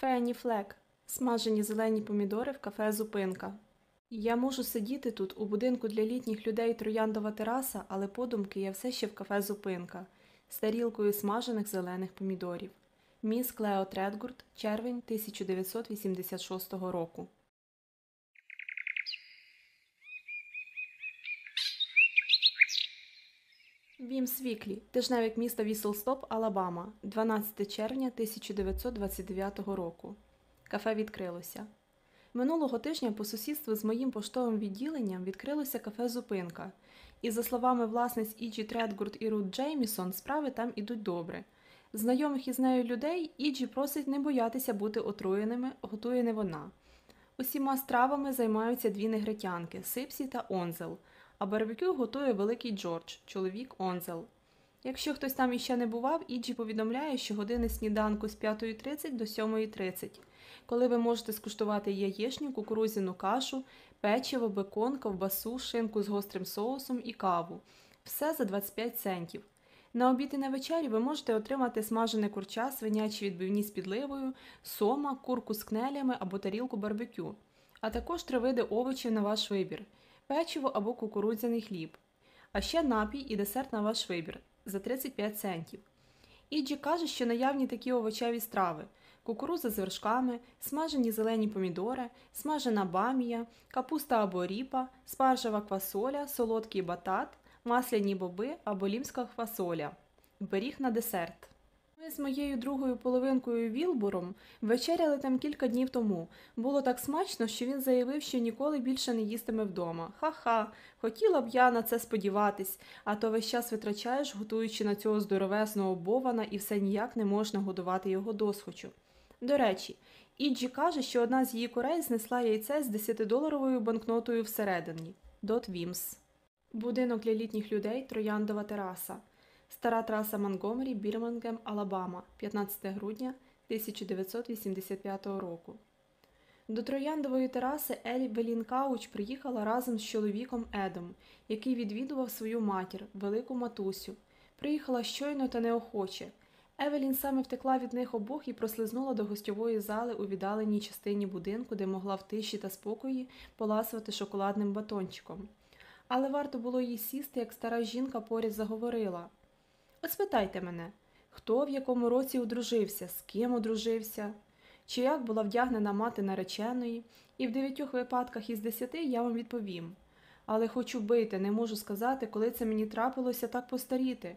Фенні Флеґґ. Смажені зелені помідори в кафе Зупинка. Я можу сидіти тут у будинку для літніх людей трояндова тераса, але подумки я все ще в кафе Зупинка з тарілкою смажених зелених помідорів. Міс Клео Тредгурт, червень 1986 року. Вімс Віклі, тижневик міста Вісл-Стоп, Алабама, 12 червня 1929 року. Кафе відкрилося. Минулого тижня по сусідству з моїм поштовим відділенням відкрилося кафе Зупинка, і, за словами власниць Іджі Тредгурт і Рут Джеймісон, справи там ідуть добре. Знайомих із нею людей Іджі просить не боятися бути отруєними, готує не вона. Усіма стравами займаються дві негритянки Сипсі та Онзел, а барбекю готує великий Джордж, чоловік Онзел. Якщо хтось там іще не бував, Іджі повідомляє, що години сніданку з 5.30 до 7.30, коли ви можете скуштувати яєчню, кукурузяну кашу, печиво, бекон, ковбасу, шинку з гострим соусом і каву. Все за 25 центів. На обід і на вечері ви можете отримати смажене курча, свинячі відбивні з підливою, сома, курку з кнелями або тарілку барбекю, а також три види овочів на ваш вибір печиво або кукурудзяний хліб, а ще напій і десерт на ваш вибір за 35 центів. Іджі каже, що наявні такі овочеві страви: кукуруза з вершками, смажені зелені помідори, смажена бамія, капуста або ріпа, спаржева квасоля, солодкий батат, масляні боби або лімська квасоля, пиріг на десерт. Ми з моєю другою половинкою Вілбуром вечеряли там кілька днів тому. Було так смачно, що він заявив, що ніколи більше не їстиме вдома. Ха-ха, хотіла б я на це сподіватись, а то весь час витрачаєш, готуючи на цього здоровесного бована, і все ніяк не можна годувати його досхочу. До речі, Іджі каже, що одна з її курей знесла яйце з 10-доларовою банкнотою всередині. Дот Вімс. Будинок для літніх людей Трояндова тераса. Стара траса Монгомері, Бірмінгем, Алабама, 15 грудня 1985 року. До Трояндової тераси Елі Белінкауч приїхала разом з чоловіком Едом, який відвідував свою матір, велику матусю. Приїхала щойно та неохоче. Евелін саме втекла від них обох і прослизнула до гостьової зали у віддаленій частині будинку, де могла в тиші та спокої поласувати шоколадним батончиком. Але варто було їй сісти, як стара жінка поряд заговорила. От спитайте мене, хто в якому році одружився, з ким одружився, чи як була вдягнена мати нареченої, і в дев'ятьох випадках із десяти я вам відповім. Але хочу бити, не можу сказати, коли це мені трапилося так постаріти.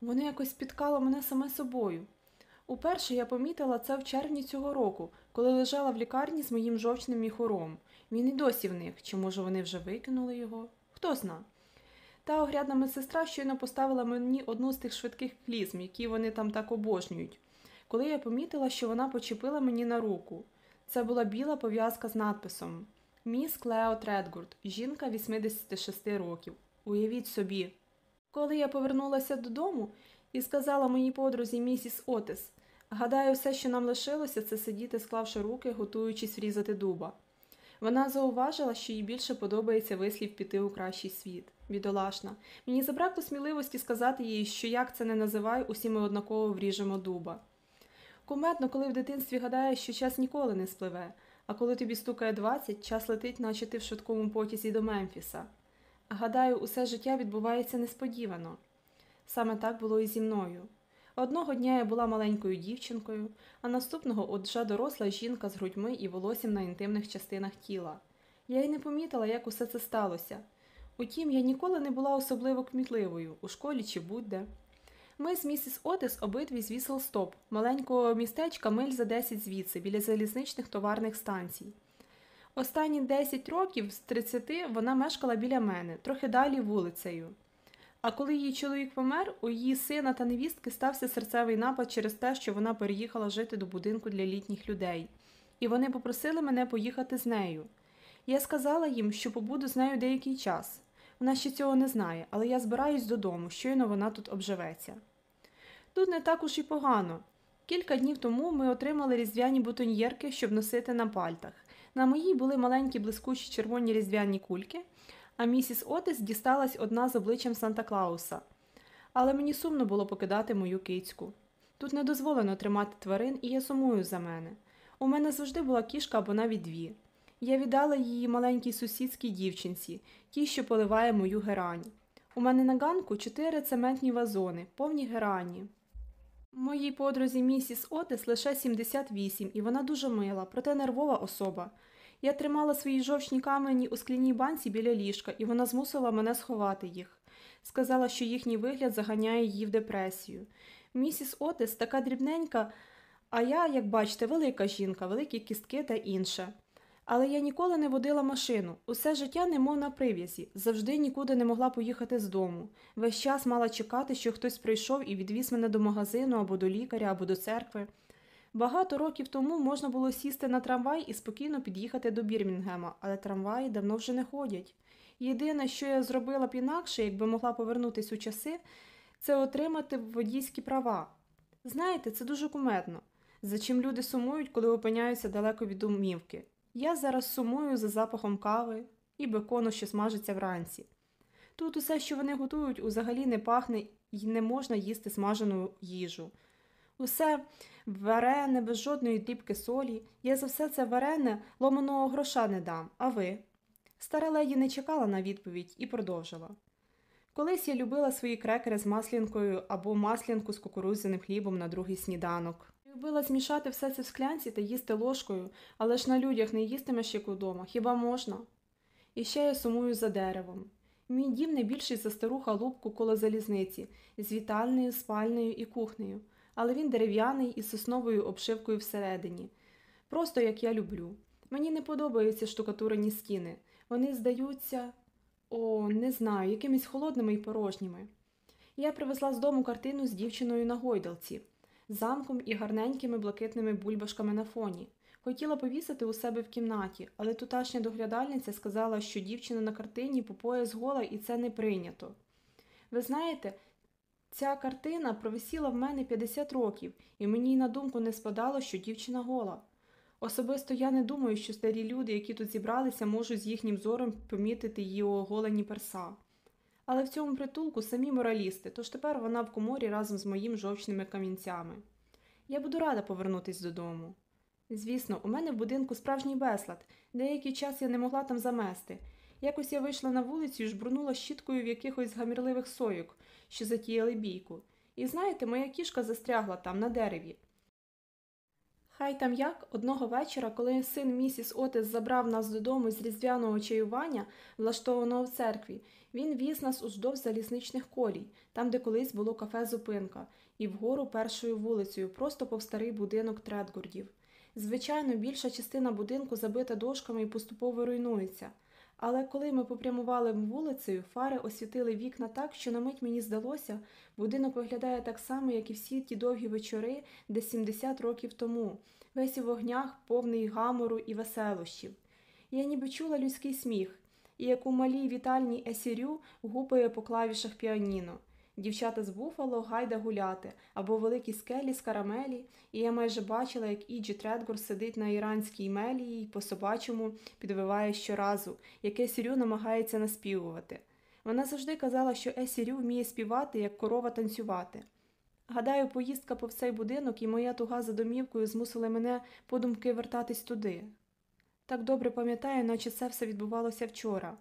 Воно якось спіткало мене саме собою. Уперше я помітила це в червні цього року, коли лежала в лікарні з моїм жовчним міхуром. Він і досі в них, чи, може, вони вже викинули його? Хто зна. Та оглядна медсестра щойно поставила мені одну з тих швидких клізм, які вони там так обожнюють, коли я помітила, що вона почепила мені на руку. Це була біла пов'язка з надписом Міс Клео Тредгурт, жінка 86 років. Уявіть собі. Коли я повернулася додому і сказала моїй подрузі місіс Отис, гадаю, все, що нам лишилося, це сидіти, склавши руки, готуючись врізати дуба. Вона зауважила, що їй більше подобається вислів піти у кращий світ. Бідолашна. Мені забракло сміливості сказати їй, що як це не називай, усі ми однаково вріжемо дуба. Куметно, коли в дитинстві гадаєш, що час ніколи не спливе, а коли тобі стукає 20, час летить, наче ти в швидкому потязі до Мемфіса. Гадаю, усе життя відбувається несподівано. Саме так було і зі мною. Одного дня я була маленькою дівчинкою, а наступного от вже доросла жінка з грудьми і волоссям на інтимних частинах тіла. Я й не помітила, як усе це сталося. Утім, я ніколи не була особливо кмітливою, у школі чи будь-де. Ми з місіс Отис обидві з Віселстоп, маленького містечка миль за 10 звідси, біля залізничних товарних станцій. Останні 10 років з 30 вона мешкала біля мене, трохи далі вулицею. А коли її чоловік помер, у її сина та невістки стався серцевий напад через те, що вона переїхала жити до будинку для літніх людей, і вони попросили мене поїхати з нею. Я сказала їм, що побуду з нею деякий час. Вона ще цього не знає, але я збираюсь додому, щойно вона тут обживеться. Тут не так уж і погано. Кілька днів тому ми отримали різдвяні бутоньєрки, щоб носити на пальтах. На моїй були маленькі блискучі червоні різдвяні кульки, а місіс Отис дісталась одна з обличчям Санта Клауса. Але мені сумно було покидати мою кицьку. Тут не дозволено тримати тварин, і я сумую за мене. У мене завжди була кішка або навіть дві. Я віддала її маленькій сусідській дівчинці, тій, що поливає мою герань. У мене на ганку чотири цементні вазони, повні герані. Моїй подрузі місіс Отес лише 78, і вона дуже мила, проте нервова особа. Я тримала свої жовчні камені у скляній банці біля ліжка, і вона змусила мене сховати їх. Сказала, що їхній вигляд заганяє її в депресію. Місіс Отес така дрібненька, а я, як бачите, велика жінка, великі кістки та інше. Але я ніколи не водила машину. Усе життя немов на прив'язі, завжди нікуди не могла поїхати з дому. Весь час мала чекати, що хтось прийшов і відвіз мене до магазину або до лікаря, або до церкви. Багато років тому можна було сісти на трамвай і спокійно під'їхати до Бірмінгема, але трамваї давно вже не ходять. Єдине, що я зробила б інакше, якби могла повернутися у часи, це отримати водійські права. Знаєте, це дуже кумедно. За чим люди сумують, коли опиняються далеко від домівки. Я зараз сумую за запахом кави і бекону, що смажиться вранці. Тут усе, що вони готують, взагалі не пахне і не можна їсти смажену їжу. Усе варене, без жодної дрібки солі. Я за все це варене ломаного гроша не дам, а ви? Стара леді не чекала на відповідь і продовжила. Колись я любила свої крекери з маслінкою або маслінку з кукурудзяним хлібом на другий сніданок. Любила змішати все це в склянці та їсти ложкою, але ж на людях не їстимеш як удома, хіба можна? І ще я сумую за деревом. Мій дім не більший за стару халупку коло залізниці, з вітальною, спальнею і кухнею, але він дерев'яний із сосновою обшивкою всередині. Просто як я люблю. Мені не подобаються штукатурені стіни. Вони здаються, о, не знаю, якимись холодними і порожніми. Я привезла з дому картину з дівчиною на гойдалці, замком і гарненькими блакитними бульбашками на фоні. Хотіла повісити у себе в кімнаті, але туташня доглядальниця сказала, що дівчина на картині по пояс гола і це не прийнято. Ви знаєте, ця картина провисіла в мене 50 років, і мені й на думку не спадало, що дівчина гола. Особисто я не думаю, що старі люди, які тут зібралися, можуть з їхнім зором помітити її оголені перса. Але в цьому притулку самі моралісти, тож тепер вона в коморі разом з моїм жовчними камінцями. Я буду рада повернутись додому. Звісно, у мене в будинку справжній безлад, деякий час я не могла там замести. Якось я вийшла на вулицю і жбурнула щіткою в якихось гамірливих сойок, що затіяли бійку. І знаєте, моя кішка застрягла там, на дереві. Хай там як, одного вечора, коли син місіс Отис забрав нас додому з різдвяного чаювання, влаштованого в церкві, він віз нас уздовж залізничних колій, там, де колись було кафе Зупинка, і вгору першою вулицею, просто повз старий будинок Тредгордів. Звичайно, більша частина будинку забита дошками і поступово руйнується. Але коли ми попрямували вулицею, фари освітили вікна так, що на мить мені здалося, будинок виглядає так само, як і всі ті довгі вечори, де 70 років тому, весь у вогнях, повний гамору і веселощів. Я ніби чула людський сміх, і як у малій вітальній есірю гупає по клавішах піаніно. Дівчата з буфало гайда гуляти, або великі скелі з карамелі, і я майже бачила, як Іджі Тредгор сидить на іранській мелії і по собачому підвиває щоразу, як Есірю намагається наспівувати. Вона завжди казала, що Есірю вміє співати, як корова танцювати. Гадаю, поїздка по цей будинок і моя туга за домівкою змусили мене подумки вертатись туди. Так добре пам'ятаю, наче це все відбувалося вчора.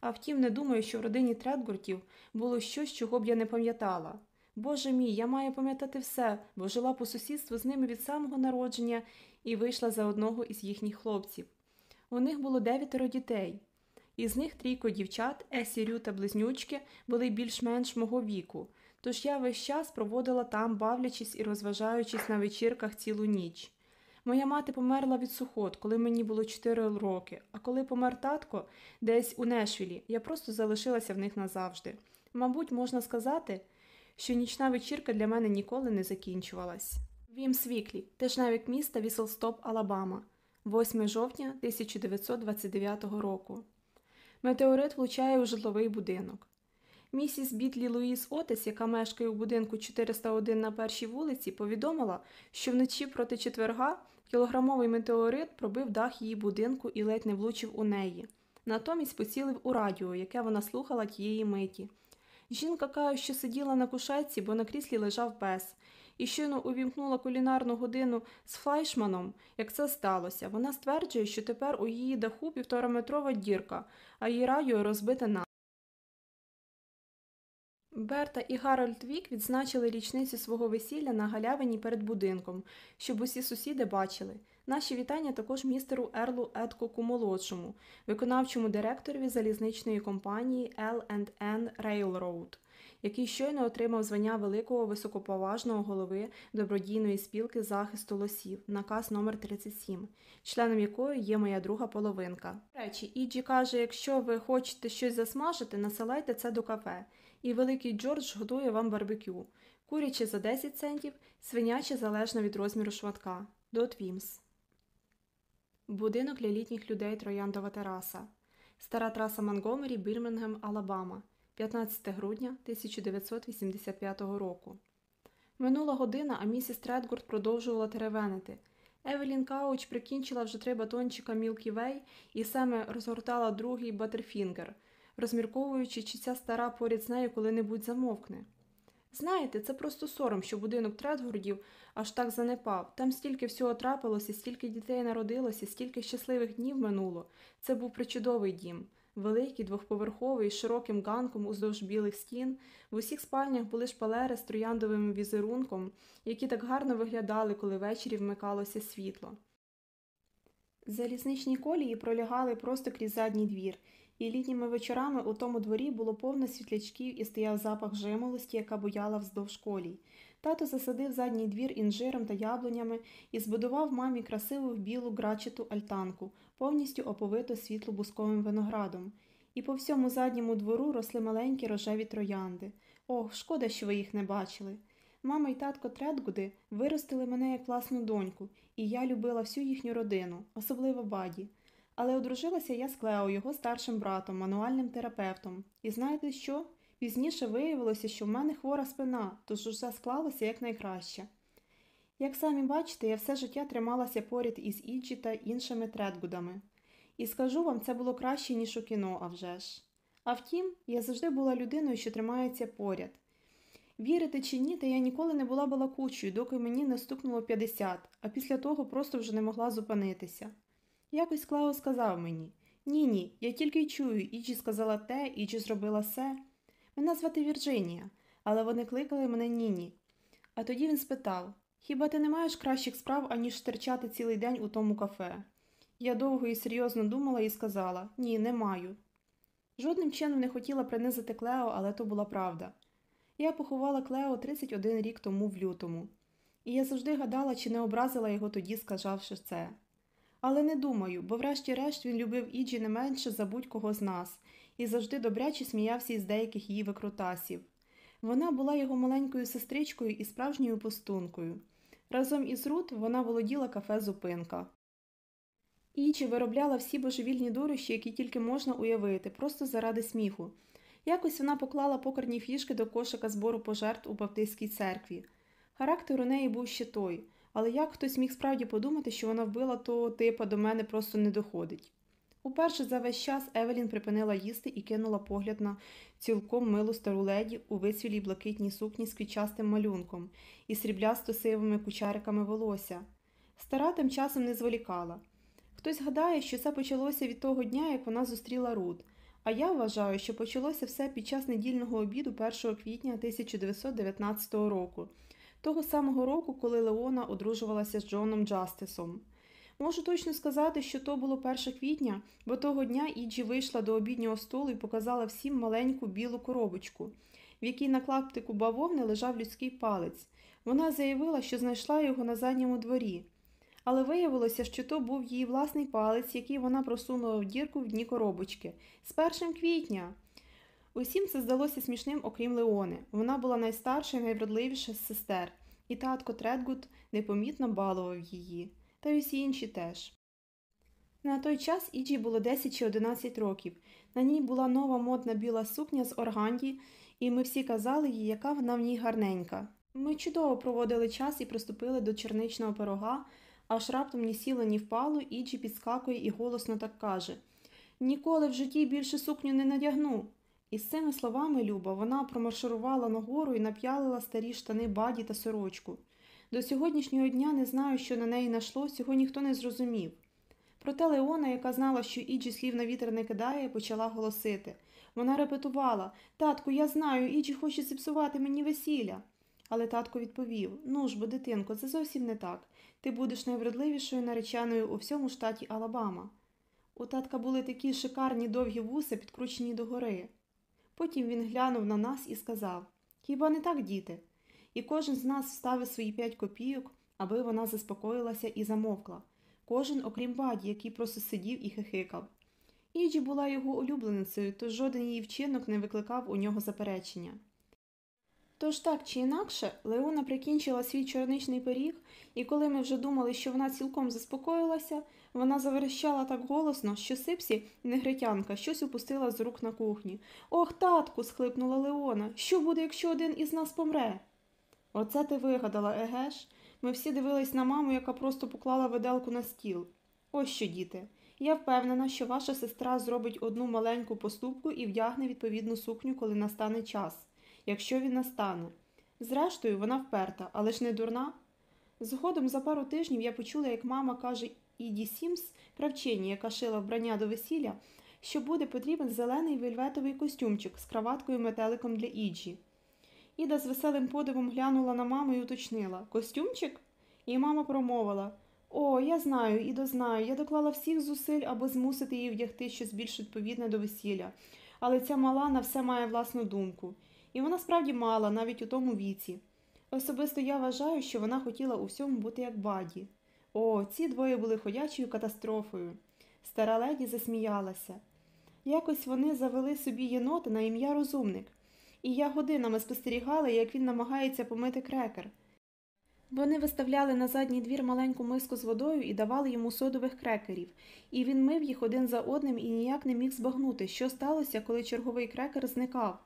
А втім, не думаю, що в родині Тредгуртів було щось, чого б я не пам'ятала. Боже мій, я маю пам'ятати все, бо жила по сусідству з ними від самого народження і вийшла за одного із їхніх хлопців. У них було дев'ятеро дітей. Із них трійко дівчат, Есірю та близнючки, були більш-менш мого віку, тож я весь час проводила там, бавлячись і розважаючись на вечірках цілу ніч. Моя мати померла від сухот, коли мені було 4 роки, а коли помер татко десь у Нешвілі, я просто залишилася в них назавжди. Мабуть, можна сказати, що нічна вечірка для мене ніколи не закінчувалась. Вімс Віклі, тижневик міста Вісл-Стоп, Алабама, 8 жовтня 1929 року. Метеорит влучає у житловий будинок. Місіс Бітлі Луїс Отес, яка мешкає у будинку 401 на першій вулиці, повідомила, що вночі проти четверга кілограмовий метеорит пробив дах її будинку і ледь не влучив у неї. Натомість поцілив у радіо, яке вона слухала тієї миті. Жінка каже, що сиділа на кушетці, бо на кріслі лежав пес, і щойно увімкнула кулінарну годину з флайшманом, як це сталося. Вона стверджує, що тепер у її даху півтораметрова дірка, а її радіо розбите на. Берта і Гарольд Вік відзначили річницю свого весілля на галявині перед будинком, щоб усі сусіди бачили. Наші вітання також містеру Ерлу Едкоку молодшому, виконавчому директорові залізничної компанії L&N Railroad, який щойно отримав звання великого високоповажного голови добродійної спілки захисту лосів, наказ номер 37, членом якої є моя друга половинка. До Речі, Іджі каже, якщо ви хочете щось засмажити, насилайте це до кафе. І великий Джордж готує вам барбекю, куряче за 10 центів, свиняче залежно від розміру шматка. Дот Вімс. Будинок для літніх людей Трояндова тераса. Стара траса Монтгомері, Бірмінгем, Алабама. 15 грудня 1985 року. Минула година, а місіс Тредгуд продовжувала теревенити. Евелін Кауч прикінчила вже три батончика Milky Way і саме розгортала другий Батерфінгер, розмірковуючи, чи ця стара поряд з нею коли-небудь замовкне. Знаєте, це просто сором, що будинок Тредгордів аж так занепав. Там стільки всього трапилося, стільки дітей народилося, стільки щасливих днів минуло. Це був причудовий дім. Великий, двохповерховий, з широким ганком уздовж білих стін. В усіх спальнях були шпалери з трояндовим візерунком, які так гарно виглядали, коли ввечері вмикалося світло. Залізничні колії пролягали просто крізь задній двір, і літніми вечорами у тому дворі було повно світлячків і стояв запах жимолості, яка буяла вздовж колій. Тато засадив задній двір інжиром та яблунями і збудував мамі красиву білу ґратчасту альтанку, повністю оповиту світло-бузковим виноградом. І по всьому задньому двору росли маленькі рожеві троянди. Ох, шкода, що ви їх не бачили. Мама і татко Тредгуди виростили мене як власну доньку, і я любила всю їхню родину, особливо Бадді. Але одружилася я з Клео, його старшим братом, мануальним терапевтом. І знаєте що? Пізніше виявилося, що в мене хвора спина, тож усе склалося якнайкраще. Як самі бачите, я все життя трималася поряд із Іджі та іншими Тредгудами. І скажу вам, це було краще, ніж у кіно, а вже ж. А втім, я завжди була людиною, що тримається поряд. Вірите чи ні, та я ніколи не була балакучою, доки мені не стукнуло 50, а після того просто вже не могла зупинитися. Якось Клео сказав мені ні, ні, я тільки й чую, Іджі сказала те, Іджі зробила се. Мене звати Вірджинія, але вони кликали мене Ніні. А тоді він спитав Хіба ти не маєш кращих справ, аніж стирчати цілий день у тому кафе? Я довго і серйозно думала і сказала Ні, не маю. Жодним чином не хотіла принизити Клео, але то була правда. Я поховала Клео 31 рік тому в лютому, і я завжди гадала, чи не образила його тоді, сказавши це. Але не думаю, бо врешті-решт він любив Іджі не менше за будь-кого з нас і завжди добряче сміявся із деяких її викрутасів. Вона була його маленькою сестричкою і справжньою пустункою. Разом із Рут вона володіла кафе Зупинка. Іджі виробляла всі божевільні дурощі, які тільки можна уявити, просто заради сміху. Якось вона поклала покерні фішки до кошика збору пожертв у Баптистській церкві. Характер у неї був ще той, але як хтось міг справді подумати, що вона вбила того типа до мене просто не доходить. Уперше за весь час Евелін припинила їсти і кинула погляд на цілком милу стару леді у висвілій блакитній сукні з квітчастим малюнком і сріблясто сивими кучариками волосся. Стара тим часом не зволікала. Хтось гадає, що це почалося від того дня, як вона зустріла Рут, а я вважаю, що почалося все під час недільного обіду 1 квітня 1919 року, того самого року, коли Леона одружувалася з Джоном Джастисом. Можу точно сказати, що то було 1 квітня, бо того дня Іджі вийшла до обіднього столу і показала всім маленьку білу коробочку, в якій на клаптику бавовни лежав людський палець. Вона заявила, що знайшла його на задньому дворі. Але виявилося, що то був її власний палець, який вона просунула в дірку в дні коробочки. З 1 квітня. Усім це здалося смішним, окрім Леони. Вона була найстарша і найвродливіша з сестер, і татко Тредгуд непомітно балував її та й усі інші теж. На той час Іджі було 10 чи 11 років. На ній була нова модна біла сукня з органді, і ми всі казали їй, яка вона в ній гарненька. Ми чудово проводили час і приступили до чорничного пирога, аж раптом ні сіло, ні впало, Іджі підскакує і голосно так каже Ніколи в житті більше сукню не надягну. І з цими словами люба вона промарширувала нагору і нап'ялила старі штани Бадді та сорочку. До сьогоднішнього дня не знаю, що на неї нашло, цього ніхто не зрозумів. Проте Леона, яка знала, що Іджі слів на вітер не кидає, почала голосити. Вона репетувала Татку, я знаю, Іджі хоче зіпсувати мені весілля. Але татко відповів Ну ж бо, дитинко, це зовсім не так. Ти будеш найвродливішою нареченою у всьому штаті Алабама. У татка були такі шикарні довгі вуси, підкручені догори. Потім він глянув на нас і сказав Хіба не так, діти? І кожен з нас вставив свої п'ять копійок, аби вона заспокоїлася і замовкла. Кожен, окрім Бадді, який просто сидів і хихикав. Іджі була його улюбленицею, тож жоден її вчинок не викликав у нього заперечення. Тож так чи інакше, Леона прикінчила свій чорничний пиріг, і коли ми вже думали, що вона цілком заспокоїлася, вона заверещала так голосно, що сипсі, негритянка, щось упустила з рук на кухні. Ох, татку. схлипнула Леона. Що буде, якщо один із нас помре? Оце ти вигадала, еге ж? Ми всі дивились на маму, яка просто поклала виделку на стіл. Ось що, діти. Я впевнена, що ваша сестра зробить одну маленьку поступку і вдягне відповідну сукню, коли настане час, якщо він настане. Зрештою, вона вперта, але ж не дурна. Згодом за пару тижнів я почула, як мама каже Іді Сімс, кравчині, яка шила вбрання до весілля, що буде потрібен зелений вельветовий костюмчик з краваткою метеликом для Іджі. Іда з веселим подивом глянула на маму і уточнила Костюмчик? І мама промовила О, я знаю, Ідо знаю. Я доклала всіх зусиль, аби змусити її вдягти щось більш відповідне до весілля. Але ця мала на все має власну думку. І вона справді мала, навіть у тому віці. Особисто я вважаю, що вона хотіла у всьому бути як Бадді. О, ці двоє були ходячою катастрофою. Стара леді засміялася. Якось вони завели собі єнота на ім'я Розумник і я годинами спостерігала, як він намагається помити крекер. Вони виставляли на задній двір маленьку миску з водою і давали йому содових крекерів, і він мив їх один за одним і ніяк не міг збагнути, що сталося, коли черговий крекер зникав.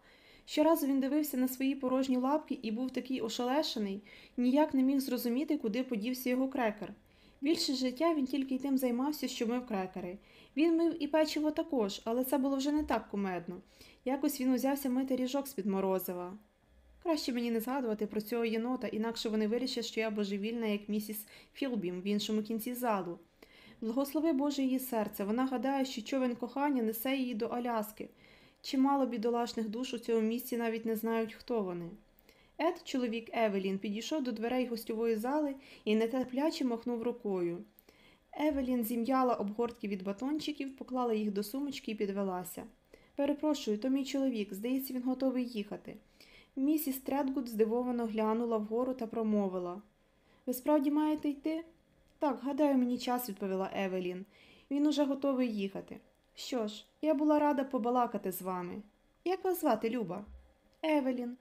Щоразу він дивився на свої порожні лапки і був такий ошелешений, ніяк не міг зрозуміти, куди подівся його крекер. Більше життя він тільки й тим займався, що мив крекери. Він мив і печиво також, але це було вже не так кумедно. Якось він узявся мити ріжок з-під морозива. Краще мені не згадувати про цього єнота, інакше вони вирішать, що я божевільна, як місіс Філбім в іншому кінці залу. Благослови Боже її серце, вона гадає, що човен кохання несе її до Аляски. Чимало бідолашних душ у цьому місці навіть не знають, хто вони. Ед, чоловік Евелін, підійшов до дверей гостьової зали і нетерпляче махнув рукою. Евелін зім'яла обгортки від батончиків, поклала їх до сумочки і підвелася. Перепрошую, то мій чоловік, здається, він готовий їхати. Місіс Тредгуд здивовано глянула вгору та промовила Ви справді маєте йти? Так, гадаю, мені час, відповіла Евелін. Він уже готовий їхати. Що ж, я була рада побалакати з вами. Як вас звати, люба? Евелін.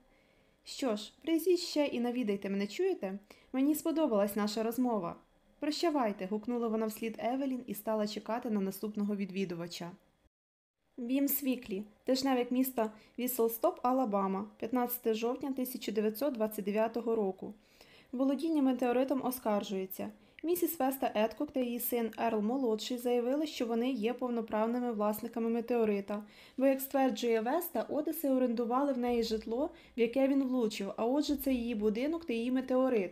Що ж, прийдіть ще і навідайте мене, чуєте? Мені сподобалась наша розмова. Прощавайте, гукнула вона вслід Евелін і стала чекати на наступного відвідувача. Вімс Віклі, тижневик міста Віселстоп, Алабама, 15 жовтня 1929 року. Володіння метеоритом оскаржується. Місіс Веста Едкок та її син Ерл Молодший заявили, що вони є повноправними власниками метеорита, бо, як стверджує Веста, Одеси орендували в неї житло, в яке він влучив, а отже, це її будинок та її метеорит.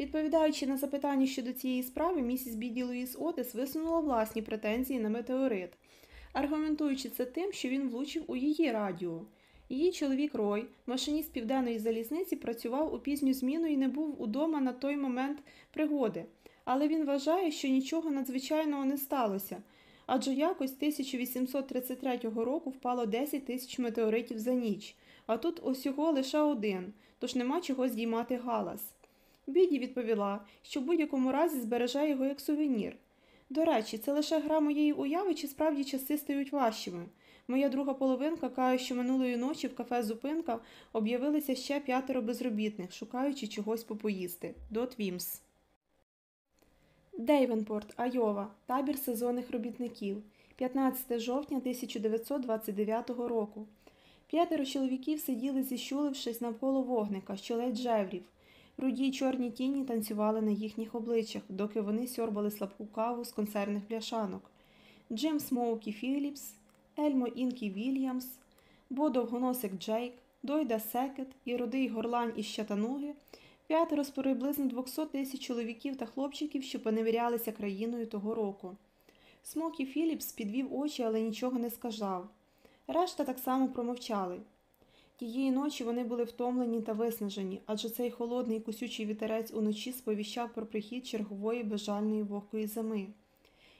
Відповідаючи на запитання щодо цієї справи, місіс Біді Луїс Одес висунула власні претензії на метеорит аргументуючи це тим, що він влучив у її радіо. Її чоловік Рой, машиніст південної залізниці, працював у пізню зміну і не був удома на той момент пригоди, але він вважає, що нічого надзвичайного не сталося. Адже якось 1833 року впало 10 тисяч метеоритів за ніч, а тут усього лише один, тож нема чого здіймати галас. Біді відповіла, що в будь-якому разі збереже його як сувенір. До речі, це лише гра моєї уяви, чи справді часи стають важчими. Моя друга половинка каже, що минулої ночі в кафе Зупинка об'явилися ще п'ятеро безробітних, шукаючи чогось попоїсти. Дот Вімс. Дейвенпорт, Айова. Табір сезонних робітників. 15 жовтня 1929 року. П'ятеро чоловіків сиділи, зіщулившись навколо вогника, що ледь жеврів. Руді й чорні тіні танцювали на їхніх обличчях, доки вони сьорбали слабку каву з консервних пляшанок. Джим Смоукі Філіпс, Ельмо Інкі Вільямс, Бо довгоносик Джейк, Дойда Секет і рудий горлань із Щатануги П'ятеро з приблизно 200 тисяч чоловіків та хлопчиків, що поневірялися країною того року. Смокі Філіпс підвів очі, але нічого не сказав. Решта так само промовчали. Тієї ночі вони були втомлені та виснажені, адже цей холодний кусючий вітерець уночі сповіщав про прихід чергової безжальної вогкої зими.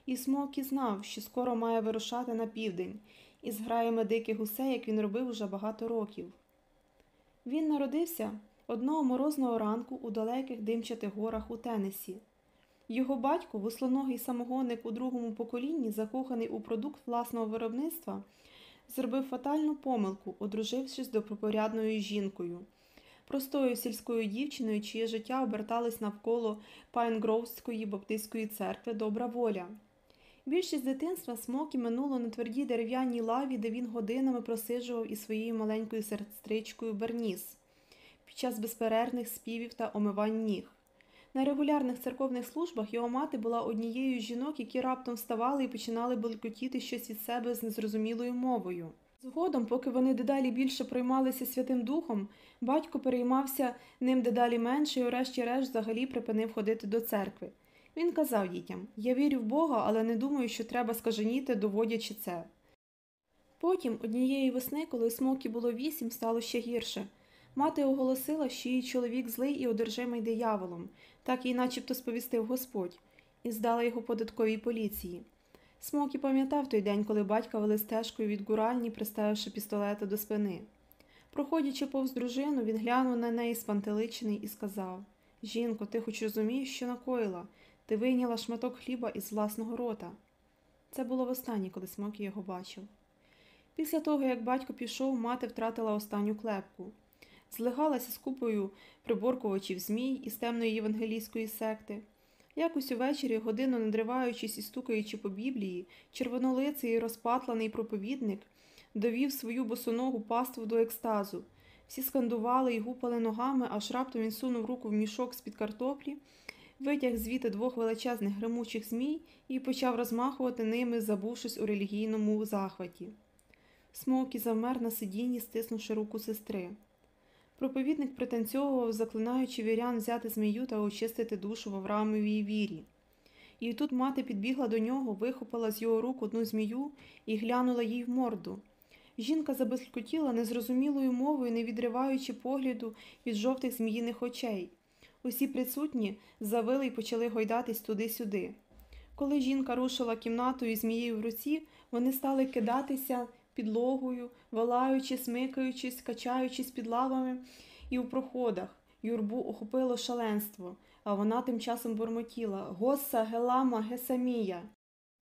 І Смокі знав, що скоро має вирушати на південь із граями диких гусей, як він робив уже багато років. Він народився одного морозного ранку у далеких димчатих горах у Теннесі. Його батько, вуслоногий самогонник у другому поколінні, закоханий у продукт власного виробництва, зробив фатальну помилку, одружившись до пропорядною жінкою, простою сільською дівчиною, чиє життя оберталось навколо Пайнгроувської баптистської церкви Добра воля. Більшість дитинства Смокі минуло на твердій дерев'яній лаві, де він годинами просиджував із своєю маленькою сестричкою Берніс під час безперервних співів та омивань ніг. На регулярних церковних службах його мати була однією з жінок, які раптом вставали і починали белькотіти щось від себе з незрозумілою мовою. Згодом, поки вони дедалі більше приймалися Святим Духом, батько переймався ним дедалі менше і, врешті-решт, взагалі припинив ходити до церкви. Він казав дітям Я вірю в Бога, але не думаю, що треба скаженіти, доводячи це. Потім, однієї весни, коли Смокі було вісім, стало ще гірше. Мати оголосила, що її чоловік злий і одержимий дияволом, так їй начебто сповістив Господь, і здала його податковій поліції. Смокі пам'ятав той день, коли батька вели стежкою від гуральні, приставивши пістолета до спини. Проходячи повз дружину, він глянув на неї спантеличений і сказав Жінко, ти хоч розумієш, що накоїла? Ти вийняла шматок хліба із власного рота. Це було востаннє, коли Смокі його бачив. Після того, як батько пішов, мати втратила останню клепку злигалася з купою приборкувачів змій із темної євангелійської секти. Якось увечері, годину надриваючись і стукаючи по Біблії, червонолиций розпатланий проповідник довів свою босоногу паству до екстазу. Всі скандували і гупали ногами, аж раптом він сунув руку в мішок з-під картоплі, витяг звідти двох величезних гримучих змій і почав розмахувати ними, забувшись у релігійному захваті. Смокі завмер на сидінні, стиснувши руку сестри. Проповідник пританцьовував, заклинаючи вірян взяти змію та очистити душу в Авраамовій вірі. І тут мати підбігла до нього, вихопила з його рук одну змію і глянула їй в морду. Жінка забезкотіла незрозумілою мовою, не відриваючи погляду від жовтих зміїних очей. Усі присутні завили й почали гойдатись туди-сюди. Коли жінка рушила кімнатою змією в руці, вони стали кидатися підлогою, валаючи, смикаючись, качаючись під лавами і у проходах. Юрбу охопило шаленство, а вона тим часом бурмотіла Госса, Гелама, Гесамія.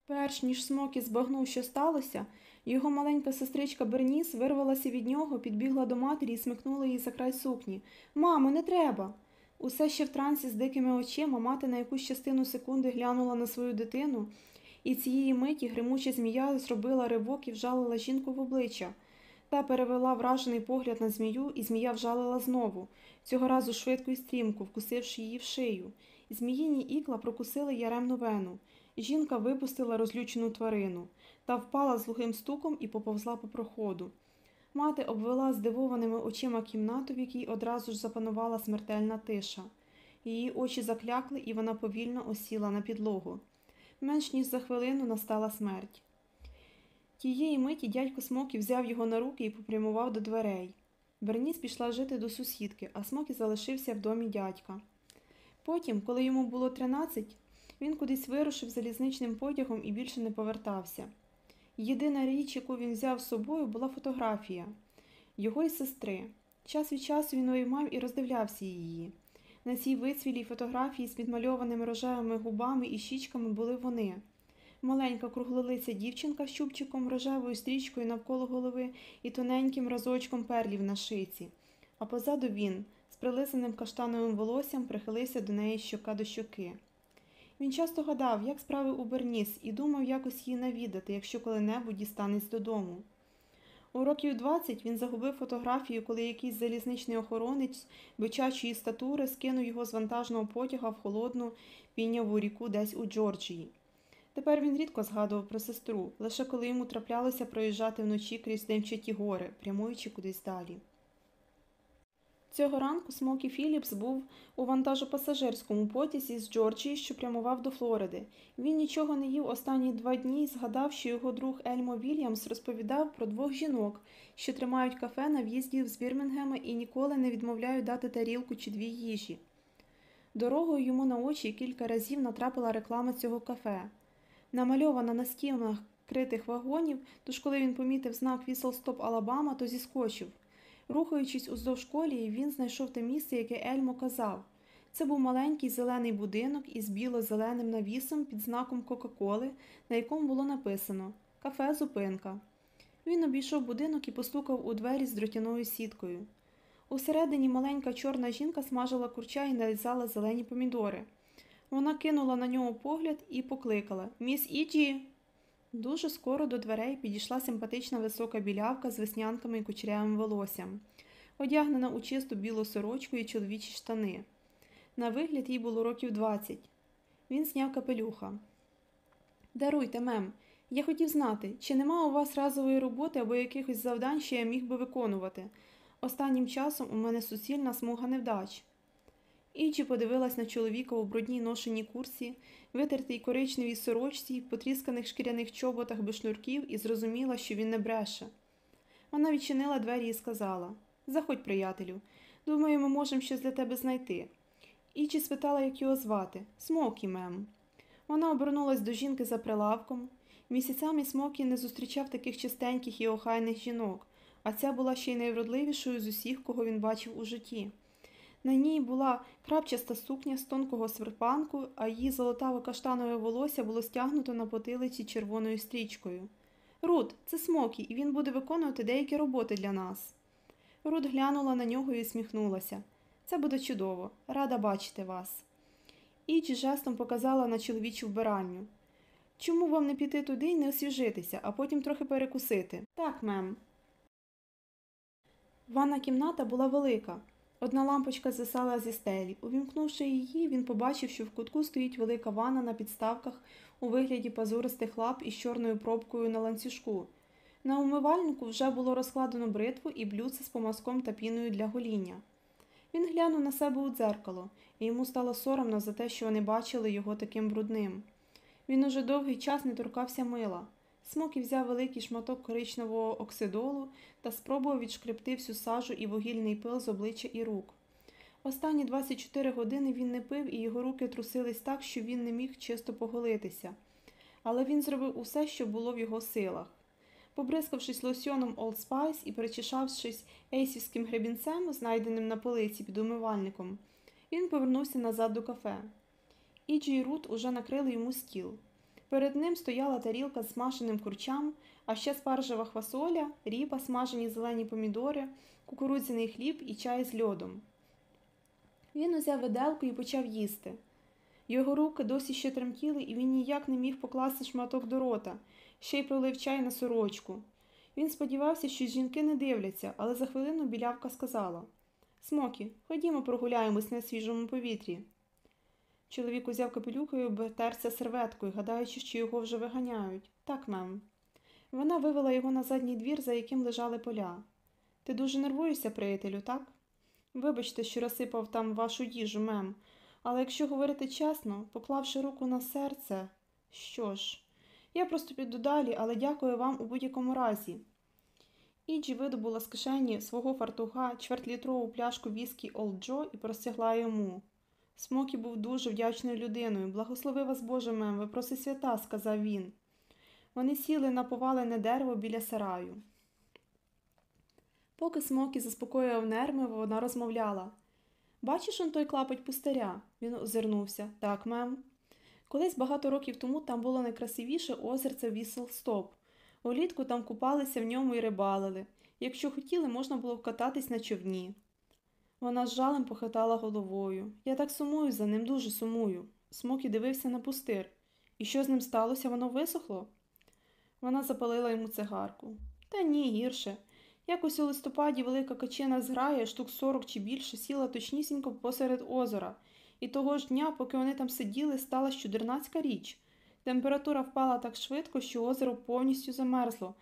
Перш ніж Смокі збагнув, що сталося, його маленька сестричка Берніс вирвалася від нього, підбігла до матері і смикнула її за край сукні. Мамо, не треба. Усе ще в трансі з дикими очима мати на якусь частину секунди глянула на свою дитину і цієї миті гримуча змія зробила ривок і вжалила жінку в обличчя. Та перевела вражений погляд на змію, і змія вжалила знову, цього разу швидко і стрімко, вкусивши її в шию. Зміїні ікла прокусили яремну вену. Жінка випустила розлючену тварину та впала з глухим стуком і поповзла по проходу. Мати обвела здивованими очима кімнату, в якій одразу ж запанувала смертельна тиша. Її очі заклякли, і вона повільно осіла на підлогу. Менш ніж за хвилину настала смерть. Тієї миті дядько Смокі взяв його на руки і попрямував до дверей. Берніс пішла жити до сусідки, а Смокі залишився в домі дядька. Потім, коли йому було тринадцять, він кудись вирушив залізничним потягом і більше не повертався. Єдина річ, яку він взяв з собою, була фотографія його й сестри. Час від часу він виймав і роздивлявся її. На цій вицвілій фотографії з підмальованими рожевими губами і щічками були вони. Маленька круглолиця дівчинка з чубчиком, рожевою стрічкою навколо голови і тоненьким разочком перлів на шиці, а позаду він, з прилисаним каштановим волоссям, прихилився до неї щока до щоки. Він часто гадав, як справи у Берніс, і думав якось її навідати, якщо коли-небудь дістанеться додому. У років 20 він загубив фотографію, коли якийсь залізничний охоронець бичачої статури скинув його з вантажного потяга в холодну піняву ріку десь у Джорджії. Тепер він рідко згадував про сестру, лише коли йому траплялося проїжджати вночі крізь димчаті гори, прямуючи кудись далі. Цього ранку Смокі Філіпс був у вантажопасажирському потязі з Джорджії, що прямував до Флориди. Він нічого не їв останні два дні і згадав, що його друг Ельмо Вільямс розповідав про двох жінок, що тримають кафе на в'їзді з Бірмінгема і ніколи не відмовляють дати тарілку чи дві їжі. Дорогою йому на очі кілька разів натрапила реклама цього кафе. Намальована на стінах критих вагонів, тож коли він помітив знак Вісел Стоп Алабама, то зіскочив. Рухаючись уздовж колії, він знайшов те місце, яке Ельмо казав. Це був маленький зелений будинок із біло-зеленим навісом під знаком Кока-Коли, на якому було написано Кафе Зупинка. Він обійшов будинок і постукав у двері з дротяною сіткою. Усередині маленька чорна жінка смажила курча і нарізала зелені помідори. Вона кинула на нього погляд і покликала Міс Іджі. Дуже скоро до дверей підійшла симпатична висока білявка з веснянками і кучерявим волоссям, одягнена у чисту білу сорочку і чоловічі штани. На вигляд їй було років двадцять. Він зняв капелюха. Даруйте, мем, я хотів знати, чи нема у вас разової роботи або якихось завдань, що я міг би виконувати. Останнім часом у мене суцільна смуга невдач. Іджі подивилась на чоловіка у брудній ношеній курсі, витертій коричневій сорочці, потрісканих шкіряних чоботах без шнурків і зрозуміла, що він не бреше. Вона відчинила двері і сказала Заходь, приятелю. Думаю, ми можемо щось для тебе знайти. Іджі спитала, як його звати Смокі, мем. Вона обернулась до жінки за прилавком. Місяцями Смокі не зустрічав таких чистеньких і охайних жінок, а ця була ще й найвродливішою з усіх, кого він бачив у житті. На ній була крапчаста сукня з тонкого сверпанку, а її золотаве каштанове волосся було стягнуто на потилиці червоною стрічкою. Рут, це Смокі, і він буде виконувати деякі роботи для нас. Рут глянула на нього і усміхнулася. Це буде чудово, рада бачити вас. Іджі жестом показала на чоловічу вбиранню. Чому вам не піти туди і не освіжитися, а потім трохи перекусити? Так, мем. Ванна кімната була велика. Одна лампочка звисала зі стелі. Увімкнувши її, він побачив, що в кутку стоїть велика ванна на підставках у вигляді пазуристих лап із чорною пробкою на ланцюжку. На умивальнику вже було розкладено бритву і блюдце з помазком та піною для гоління. Він глянув на себе у дзеркало, і йому стало соромно за те, що вони бачили його таким брудним. Він уже довгий час не торкався мила. Смокі взяв великий шматок коричневого оксидолу та спробував відшкребти всю сажу і вугільний пил з обличчя і рук. Останні 24 години він не пив, і його руки трусились так, що він не міг чисто поголитися. Але він зробив усе, що було в його силах. Побризкавшись лосьоном Old Spice і перечешавшись ейсівським гребінцем, знайденим на полиці під умивальником, він повернувся назад до кафе. Іджі і Рут уже накрили йому стіл. Перед ним стояла тарілка з смаженим курчам, а ще спаржева хвасоля, ріпа, смажені зелені помідори, кукурудзяний хліб і чай з льодом. Він узяв виделку і почав їсти. Його руки досі ще тремтіли, і він ніяк не міг покласти шматок до рота, ще й пролив чай на сорочку. Він сподівався, що жінки не дивляться, але за хвилину білявка сказала Смокі, ходімо прогуляємось на свіжому повітрі. Чоловік узяв капелюху і обтерся серветкою, гадаючи, що його вже виганяють. Так, мем. Вона вивела його на задній двір, за яким лежали поля. Ти дуже нервуєшся, приятелю, так? Вибачте, що розсипав там вашу їжу, мем, але якщо говорити чесно, поклавши руку на серце, що ж, я просто піду далі, але дякую вам у будь-якому разі. Іджі видобула з кишені свого фартуга чвертьлітрову пляшку віскі Олд Джо і простягла йому. Смокі був дуже вдячною людиною. Благослови вас, Боже мем, ви проси свята, сказав він. Вони сіли на повалене дерево біля сараю. Поки Смокі заспокоював нерви, вона розмовляла. Бачиш он той клапоть пустаря? Він озирнувся. Так, мем. Колись багато років тому там було найкрасивіше озерце Вісел Стоп. Улітку там купалися в ньому і рибалили. Якщо хотіли, можна було вкататись на човні. Вона з жалем похитала головою. Я так сумую за ним, дуже сумую. Смокі дивився на пустир. І що з ним сталося, воно висохло? Вона запалила йому цигарку. Та ні, гірше. Якось у листопаді велика качина зграє, штук сорок чи більше, сіла точнісінько посеред озера, і того ж дня, поки вони там сиділи, сталася чудернацька річ. Температура впала так швидко, що озеро повністю замерзло,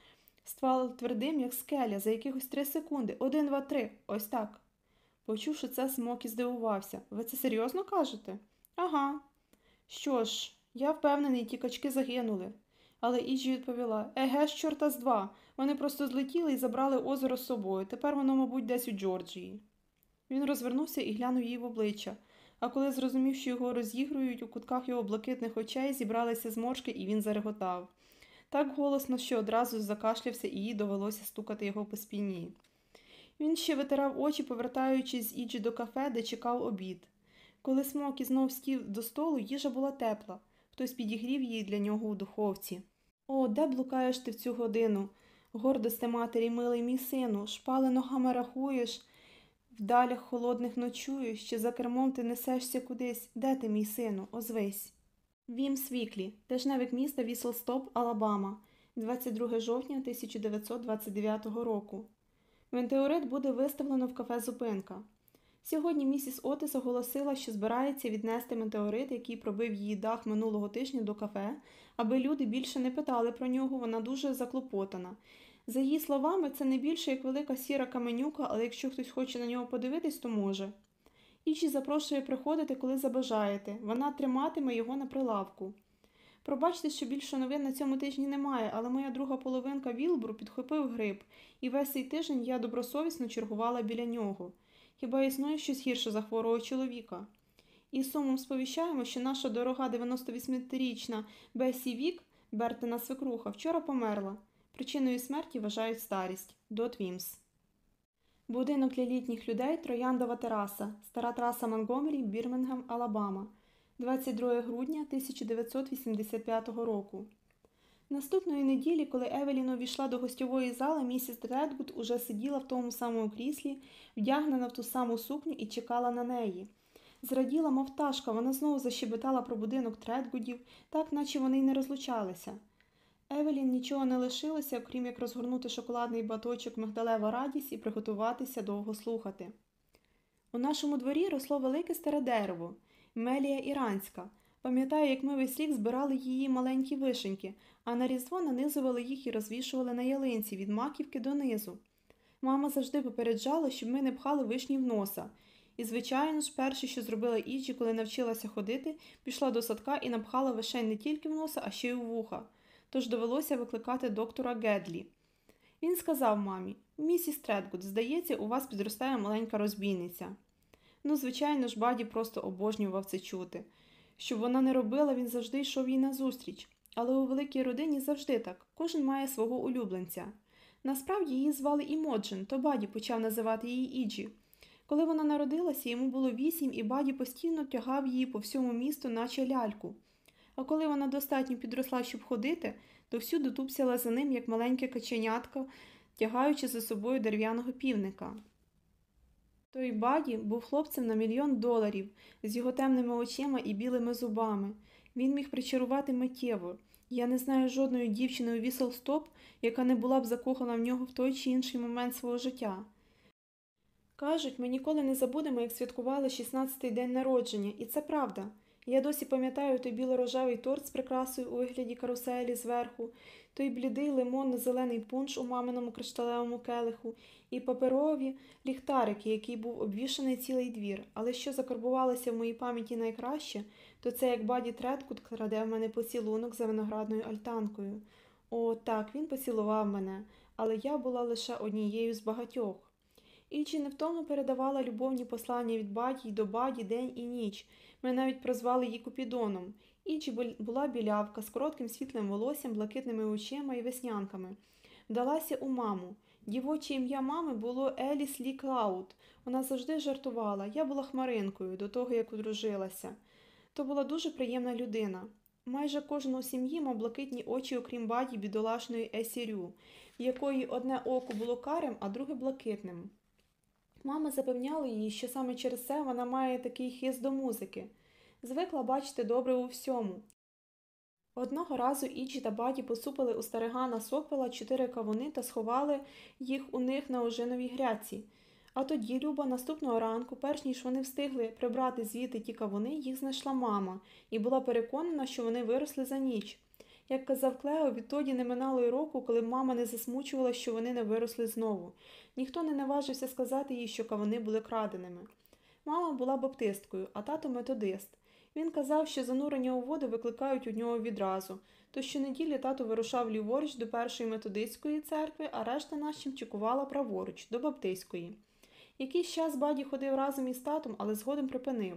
стало твердим, як скеля, за якихось три секунди. Один, два, три. Ось так. Почувши це, Смокі здивувався. Ви це серйозно кажете? Ага. Що ж, я впевнений, ті качки загинули. Але Іджі відповіла: Еге ж, чорта з два. Вони просто злетіли і забрали озеро з собою. Тепер воно, мабуть, десь у Джорджії. Він розвернувся і глянув їй в обличчя. А коли зрозумів, що його розігрують, у кутках його блакитних очей зібралися зморшки, і він зареготав. Так голосно, що одразу закашлявся, і їй довелося стукати його по спині. Він ще витирав очі, повертаючись з Іджі до кафе, де чекав обід. Коли Смокі знов стів до столу, їжа була тепла. Хтось підігрів її для нього у духовці. О, де блукаєш ти в цю годину? Гордосте матері, милий мій сину, шпали ногами рахуєш, в далях холодних ночуєш, чи за кермом ти несешся кудись. Де ти, мій сину? Озвись. Вімс Віклі, тижневик міста Віселстоп, Алабама, 22 жовтня 1929 року. Метеорит буде виставлено в кафе Зупинка. Сьогодні місіс Отис оголосила, що збирається віднести метеорит, який пробив її дах минулого тижня до кафе, аби люди більше не питали про нього, вона дуже заклопотана. За її словами, це не більше як велика сіра каменюка, але якщо хтось хоче на нього подивитись, то може. Ічі запрошує приходити, коли забажаєте. Вона триматиме його на прилавку. Пробачте, що більше новин на цьому тижні немає, але моя друга половинка Вілбру підхопив грип, і весь цей тиждень я добросовісно чергувала біля нього. Хіба існує щось гірше за хворого чоловіка? І сумом сповіщаємо, що наша дорога 98-річна Бесі Вік, Бертина свекруха, вчора померла. Причиною смерті вважають старість. Дот Вімс. Будинок для літніх людей Трояндова тераса, стара траса Монгомері, Бірмінгем, Алабама, 22 грудня 1985 року. Наступної неділі, коли Евелін увійшла до гостьової зали, місіс Тредгуд уже сиділа в тому самому кріслі, вдягнена в ту саму сукню і чекала на неї. Зраділа, мов пташка, вона знову защебетала про будинок Тредгудів, так наче вони й не розлучалися. Евелін нічого не лишилося, окрім як розгорнути шоколадний баточок мигдалева радість і приготуватися довго слухати. У нашому дворі росло велике старе дерево, мелія іранська. Пам'ятаю, як ми весь рік збирали її маленькі вишеньки, а на різдво нанизували їх і розвішували на ялинці від маківки до низу. Мама завжди попереджала, щоб ми не пхали вишні в носа. І, звичайно ж, перше, що зробила Іджі, коли навчилася ходити, пішла до садка і напхала вишень не тільки в носа, а ще й у вуха. Тож довелося викликати доктора Гедлі. Він сказав мамі Місіс Тредгуд, здається, у вас підростає маленька розбійниця. Ну, звичайно ж, Бадді просто обожнював це чути. Щоб вона не робила, він завжди йшов їй назустріч. Але у великій родині завжди так кожен має свого улюбленця. Насправді її звали Імоджен, то Бадді почав називати її Іджі. Коли вона народилася, йому було вісім, і Бадді постійно тягав її по всьому місту, наче ляльку. А коли вона достатньо підросла, щоб ходити, то всюди тупсяла за ним, як маленьке каченятко, тягаючи за собою дерев'яного півника. Той Бадді був хлопцем на мільйон доларів з його темними очима і білими зубами. Він міг причарувати миттєво. Я не знаю жодної дівчини у Віселстоп, яка не була б закохана в нього в той чи інший момент свого життя. Кажуть, ми ніколи не забудемо, як святкували 16-й день народження, і це правда. Я досі пам'ятаю той біло-рожевий торт з прикрасою у вигляді каруселі зверху, той блідий лимонно-зелений пунш у маминому кришталевому келиху і паперові ліхтарики, якими був обвішаний цілий двір. Але що закарбувалося в моїй пам'яті найкраще, то це як Бадді Тредгуд краде в мене поцілунок за виноградною альтанкою. О, так, він поцілував мене, але я була лише однією з багатьох. Іджі невтомно передавала любовні послання від Бадді й до Бадді день і ніч. Ми навіть прозвали її Купідоном. Іджі була білявка з коротким світлим волоссям, блакитними очима і веснянками. Вдалася у маму. Дівоче ім'я мами було Еліс Лі Клауд. Вона завжди жартувала. Я була хмаринкою до того, як одружилася. То була дуже приємна людина. Майже кожен у сім'ї мав блакитні очі, окрім Баді й бідолашної Ессі Рю, в якої одне око було карим, а друге блакитним. Мама запевняла її, що саме через це вона має такий хист до музики. Звикла бачити добре у всьому. Одного разу Іджі та Баді поцупили у старигана Соквела чотири кавуни та сховали їх у них на ожиновій грядці. А тоді, Люба, наступного ранку, перш ніж вони встигли прибрати звідти ті кавуни, їх знайшла мама і була переконана, що вони виросли за ніч. Як казав Клео, відтоді не минало й року, коли мама не засмучувалася, що вони не виросли знову. Ніхто не наважився сказати їй, що кавуни були краденими. Мама була баптисткою, а тато методист. Він казав, що занурення у воду викликають у нього відразу. То щонеділі тато вирушав ліворуч до першої методистської церкви, а решта нашим чекувала праворуч, до баптистської. Якийсь час Баді ходив разом із татом, але згодом припинив.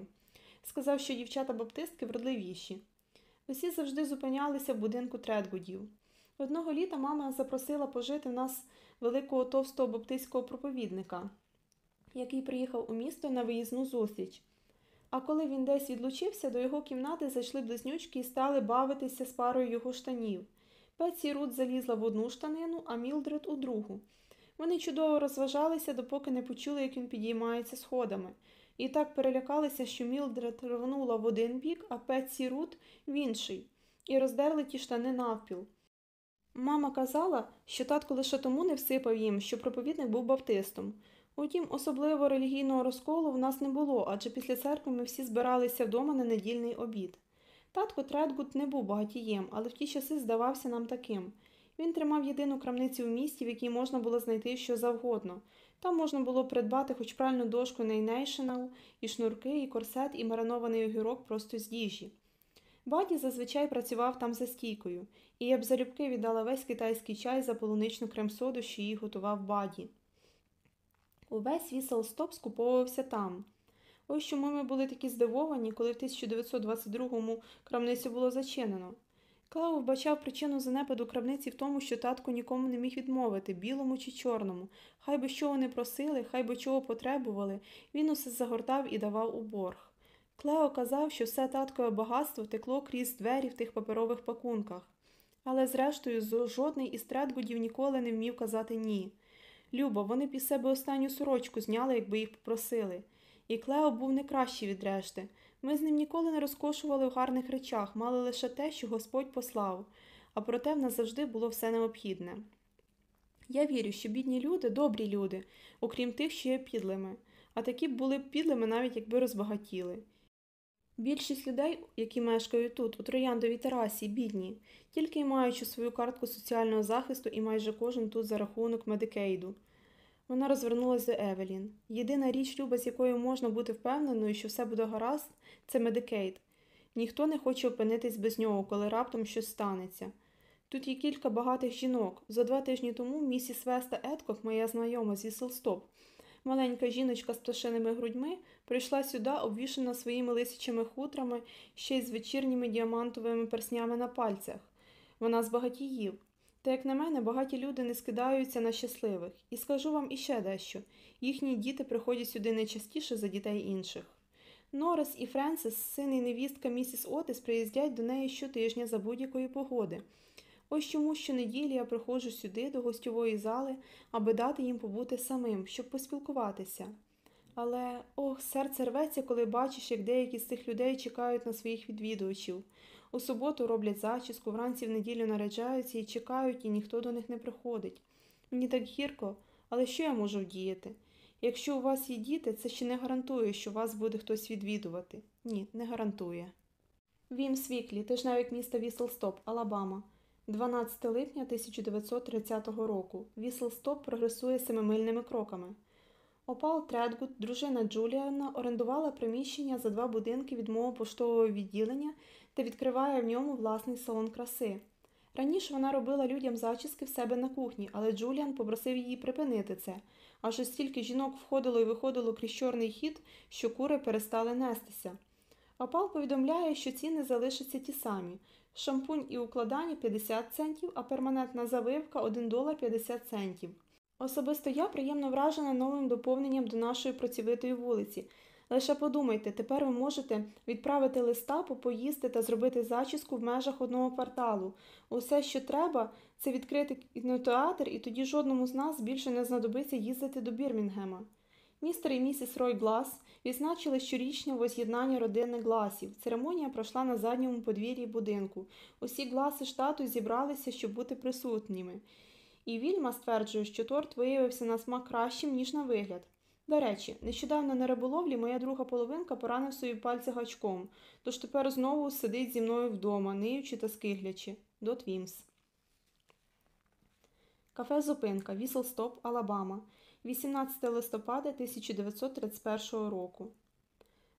Сказав, що дівчата баптистки вродливіші. Усі завжди зупинялися в будинку Тредгудів. Одного літа мама запросила пожити в нас великого товстого баптистського проповідника, який приїхав у місто на виїзну зустріч. А коли він десь відлучився, до його кімнати зайшли близнючки і стали бавитися з парою його штанів. Пеці Рут залізла в одну штанину, а Мілдред у другу. Вони чудово розважалися, допоки не почули, як він підіймається сходами, і так перелякалися, що Мілдред рвонула в один бік, а Петсі Рут в інший, і роздерли ті штани навпіл. Мама казала, що татко лише тому не всипав їм, що проповідник був баптистом. Утім, особливо релігійного розколу в нас не було, адже після церкви ми всі збиралися вдома на недільний обід. Татко Тредгуд не був багатієм, але в ті часи здавався нам таким. Він тримав єдину крамницю в місті, в якій можна було знайти що завгодно. Там можна було придбати хоч пральну дошку Нейшенал, і шнурки, і корсет, і маринований огірок просто з діжі. Баді зазвичай працював там за стійкою, і я б залюбки віддала весь китайський чай за полуничну крем-соду, що її готував Баді. Увесь Вісел Стоп скуповувався там. Ось чому ми були такі здивовані, коли в 1922-му крамницю було зачинено. Клео вбачав причину занепаду крамниці в тому, що татко нікому не міг відмовити, білому чи чорному. Хай би що вони просили, хай би чого потребували, він усе загортав і давав у борг. Клео казав, що все таткове багатство втекло крізь двері в тих паперових пакунках. Але, зрештою, жодний із Тредгудів ніколи не вмів казати ні. Люба, вони б із себе останню сорочку зняли, якби їх попросили. І Клео був не кращий від решти. Ми з ним ніколи не розкошували в гарних речах, мали лише те, що Господь послав, а проте в нас завжди було все необхідне. Я вірю, що бідні люди добрі люди, окрім тих, що є підлими, а такі б були б підлими, навіть якби розбагатіли. Більшість людей, які мешкають тут, у трояндовій терасі, бідні, тільки й маючи свою картку соціального захисту і майже кожен тут за рахунок Медикейду. Вона розвернулася до Евелін. Єдина річ, Люба, з якою можна бути впевненою, що все буде гаразд, це Медикейд. Ніхто не хоче опинитись без нього, коли раптом щось станеться. Тут є кілька багатих жінок. За два тижні тому місіс Веста Еткок, моя знайома зі Селстоп, маленька жіночка з пташиними грудьми, прийшла сюди, обвішана своїми лисячими хутрами, ще й з вечірніми діамантовими перснями на пальцях. Вона з багатіїв. Та, як на мене, багаті люди не скидаються на щасливих. І скажу вам іще дещо їхні діти приходять сюди не частіше за дітей інших. Норрес і Френсис, син і невістка місіс Отис, приїздять до неї щотижня за будь-якої погоди. Ось чому щонеділі я приходжу сюди до гостьової зали, аби дати їм побути самим, щоб поспілкуватися. Але ох, серце рветься, коли бачиш, як деякі з цих людей чекають на своїх відвідувачів. У суботу роблять зачіску, вранці в неділю наряджаються і чекають, і ніхто до них не приходить. Мені так гірко, але що я можу вдіяти? Якщо у вас є діти, це ще не гарантує, що вас буде хтось відвідувати. Ні, не гарантує. Вімс Віклі, тижневик міста Вісел Стоп, Алабама. 12 липня 1930 року. Вісел Стоп прогресує семимильними кроками. Опал Тредгуд, дружина Джуліана, орендувала приміщення за два будинки від мого поштового відділення та відкриває в ньому власний салон краси. Раніше вона робила людям зачіски в себе на кухні, але Джуліан попросив її припинити це, аж ось стільки жінок входило і виходило крізь чорний хід, що кури перестали нестися. Опал повідомляє, що ціни залишаться ті самі шампунь і укладання 50 центів, а перманентна завивка 1 долар 50 центів. Особисто я приємно вражена новим доповненням до нашої працьовитої вулиці. Лише подумайте, тепер ви можете відправити листа, попоїсти та зробити зачіску в межах одного кварталу. Усе, що треба, це відкрити кінотеатр, і тоді жодному з нас більше не знадобиться їздити до Бірмінгема. Містер і місіс Рой Глас відзначили щорічне воз'єднання родини Гласів. Церемонія пройшла на задньому подвір'ї будинку. Усі гласи штату зібралися, щоб бути присутніми. І Вільма стверджує, що торт виявився на смак кращим, ніж на вигляд. До речі, нещодавно на риболовлі моя друга половинка поранив собі пальці гачком, тож тепер знову сидить зі мною вдома, ниючи та скиглячи. до Твімс. Кафе Зупинка, Вісел Стоп, Алабама, 18 листопада 1931 року.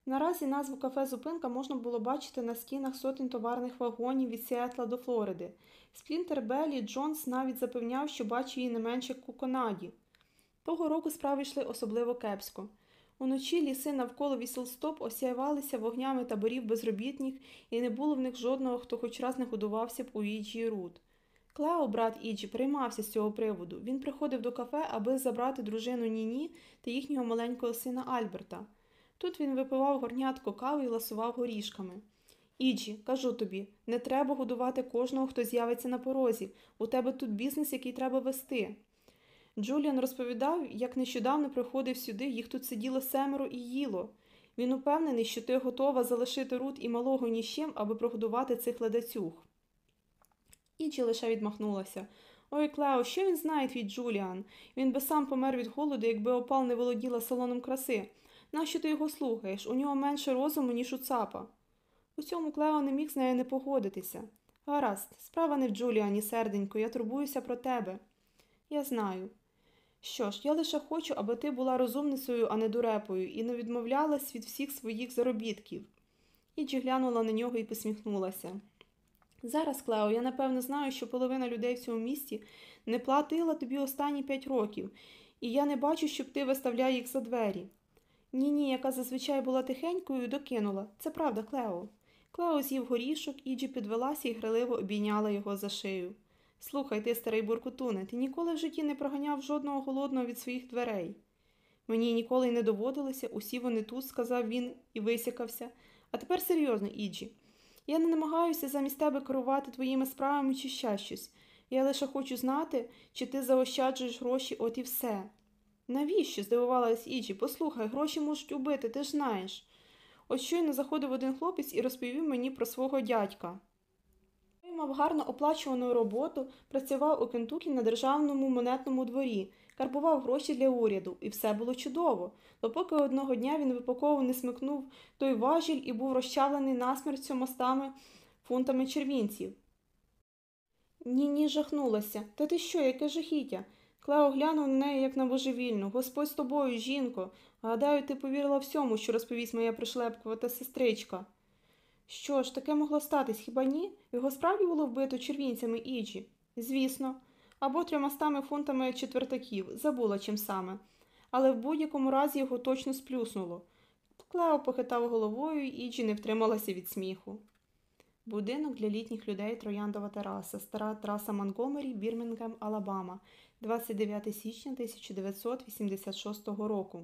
Наразі назву кафе Зупинка можна було бачити на стінах сотень товарних вагонів від Сіетла до Флориди. Сплінтер Беллі Джонс навіть запевняв, що бачив її не менше у. Того року справи йшли особливо кепсько. Уночі ліси навколо Вісел Стоп осяювалися вогнями таборів безробітних, і не було в них жодного, хто хоч раз не годувався б у Іджі й Рут. Клео, брат Іджі, переймався з цього приводу. Він приходив до кафе, аби забрати дружину Нінні та їхнього маленького сина Альберта. Тут він випивав горнятко кави і ласував горішками. Іджі, кажу тобі, не треба годувати кожного, хто з'явиться на порозі. У тебе тут бізнес, який треба вести. Джуліан розповідав, як нещодавно приходив сюди, їх тут сиділо семеро і їло. Він упевнений, що ти готова залишити Рут і малого ні з чим, аби прогодувати цих ледацюг. Іджі лише відмахнулася. Ой, Клео, що він знає твій Джуліан? Він би сам помер від голоду, якби Опал не володіла салоном краси. Нащо ти його слухаєш? У нього менше розуму, ніж у цапа. У цьому Клео не міг з нею не погодитися. Гаразд, справа не в Джуліані, серденько, я турбуюся про тебе. Я знаю. Що ж, я лише хочу, аби ти була розумницею, а не дурепою, і не відмовлялась від всіх своїх заробітків. Іджі глянула на нього і посміхнулася. Зараз, Клео, я напевно знаю, що половина людей в цьому місті не платила тобі останні п'ять років, і я не бачу, щоб ти виставляв їх за двері. Нінні, яка зазвичай була тихенькою, докинула. Це правда, Клео. Клео з'їв горішок, Іджі підвелася і грайливо обійняла його за шию. Слухай, ти, старий буркутуне, ти ніколи в житті не проганяв жодного голодного від своїх дверей. Мені ніколи й не доводилося, усі вони тут, сказав він і висякався. А тепер серйозно, Іджі. Я не намагаюся замість тебе керувати твоїми справами чи ще щось. Я лише хочу знати, чи ти заощаджуєш гроші, от і все. Навіщо? здивувалась Іджі. Послухай, гроші можуть убити, ти ж знаєш. От щойно заходив один хлопець і розповів мені про свого дядька. Мав гарно оплачувану роботу, працював у Кентукі на державному монетному дворі, карбував гроші для уряду, і все було чудово, допоки одного дня він випадково не смикнув той важіль і був розчавлений насмерть сьомостами фунтами червінців. Ні, ні, жахнулася. Та ти що, яке жахіття? Клео глянув на неї, як на божевільну. Господь з тобою, жінко. Гадаю, ти повірила всьому, що розповість моя пришлепкувата сестричка. Що ж, таке могло статись, хіба ні? Його справді було вбито червінцями Іджі? Звісно, або трьомастами фунтами четвертаків, забула чим саме. Але в будь-якому разі його точно сплюснуло. Клео похитав головою, і Іджі не втрималася від сміху. Будинок для літніх людей Трояндова тераса, стара траса Монтгомері, Бірмінгем, Алабама, 29 січня 1986 року.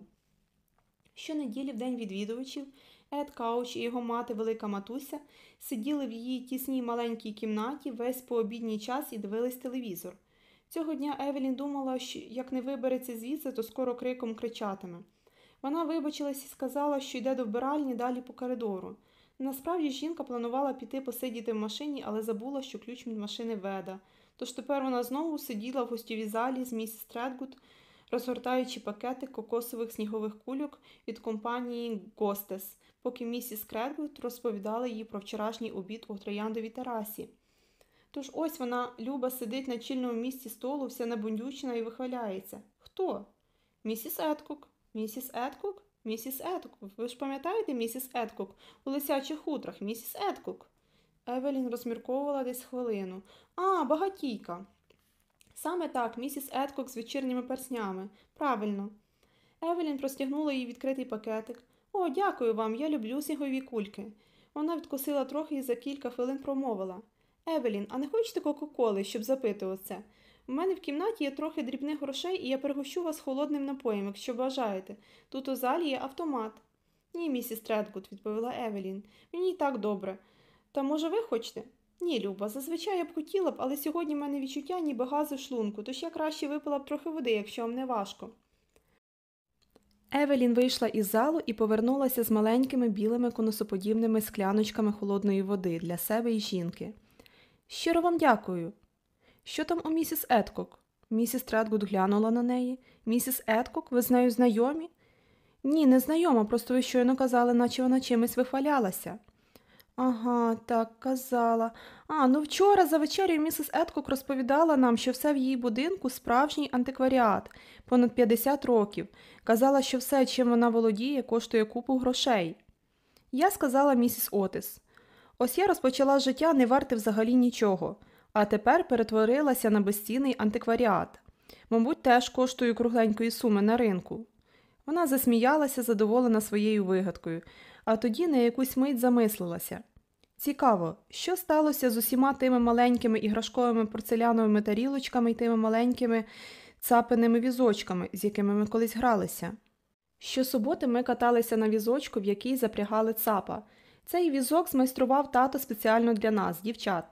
Щонеділі в день відвідувачів Ед Кауч і його мати Велика Матуся сиділи в її тісній маленькій кімнаті весь пообідній час і дивились телевізор. Цього дня Евелін думала, що як не вибереться звідси, то скоро криком кричатиме. Вона вибачилась і сказала, що йде до вбиральні далі по коридору. Насправді жінка планувала піти посидіти в машині, але забула, що ключ від машини в Еда. Тож тепер вона знову сиділа в гостєвій залі з місіс Тредгуд, розгортаючи пакети кокосових снігових кульок від компанії Гостес, поки місіс Тредгуд розповідала їй про вчорашній обід у трояндовій терасі. Тож ось вона, Люба, сидить на чільному місці столу, вся набундючена і вихваляється. Хто? Місіс Едкок. Місіс Едкок? Місіс Едкок. Ви ж пам'ятаєте місіс Едкок? У лисячих хутрах, місіс Едкок. Евелін розмірковувала десь хвилину. А, багатійка. Саме так, місіс Едкок з вечірніми перснями. Правильно. Евелін простягнула їй відкритий пакетик. О, дякую вам, я люблю снігові кульки. Вона відкусила трохи і за кілька хвилин промовила. Евелін, а не хочете Кока-Коли, щоб запити оце? У мене в кімнаті є трохи дрібних грошей, і я пригощу вас холодним напоєм, якщо бажаєте. Тут у залі є автомат. Ні, місіс Тредгуд, відповіла Евелін. Мені й так добре. Та, може, ви хочете? Ні, Люба, зазвичай я б хотіла б, але сьогодні в мене відчуття ніби газ у шлунку, тож я краще випила б трохи води, якщо вам не важко. Евелін вийшла із залу і повернулася з маленькими білими конусоподібними скляночками холодної води для себе і жінки. Щиро вам дякую. Що там у місіс Едкок? Місіс Тредгуд глянула на неї. Місіс Едкок, ви з нею знайомі? Ні, не знайома, просто ви щойно казали, наче вона чимось вихвалялася. Ага, так, казала. А, ну вчора за вечерею місіс Едкок розповідала нам, що все в її будинку справжній антикваріат, понад 50 років. Казала, що все, чим вона володіє, коштує купу грошей. Я сказала місіс Отис. Ось я розпочала життя не варте взагалі нічого, а тепер перетворилася на безцінний антикваріат. Мабуть, теж коштую кругленької суми на ринку. Вона засміялася, задоволена своєю вигадкою, а тоді на якусь мить замислилася. Цікаво, що сталося з усіма тими маленькими іграшковими порцеляновими тарілочками і тими маленькими цапиними візочками, з якими ми колись гралися. Щосуботи ми каталися на візочку, в який запрягали цапа. Цей візок змайстрував тато спеціально для нас, дівчат.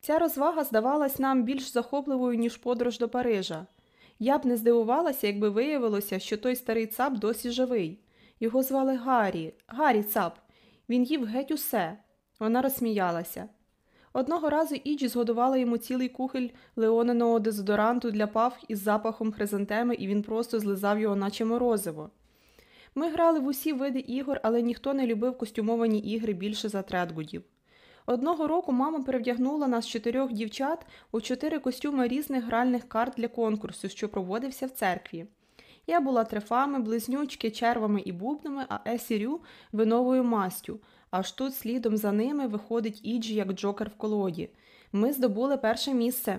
Ця розвага здавалась нам більш захопливою, ніж подорож до Парижа. Я б не здивувалася, якби виявилося, що той старий цап досі живий. Його звали Гаррі, Гаррі цап. Він їв геть усе. Вона розсміялася. Одного разу Іджі згодувала йому цілий кухоль леониного дезодоранту для пав із запахом хризантеми, і він просто злизав його, наче морозиво. Ми грали в усі види ігор, але ніхто не любив костюмовані ігри більше за тредгудів. Одного року мама перевдягнула нас чотирьох дівчат у чотири костюми різних гральних карт для конкурсу, що проводився в церкві. Я була трефами, близнючки, червами і бубнами, а Есірю виновою мастю. Аж тут слідом за ними виходить Іджі як джокер в колоді. Ми здобули перше місце.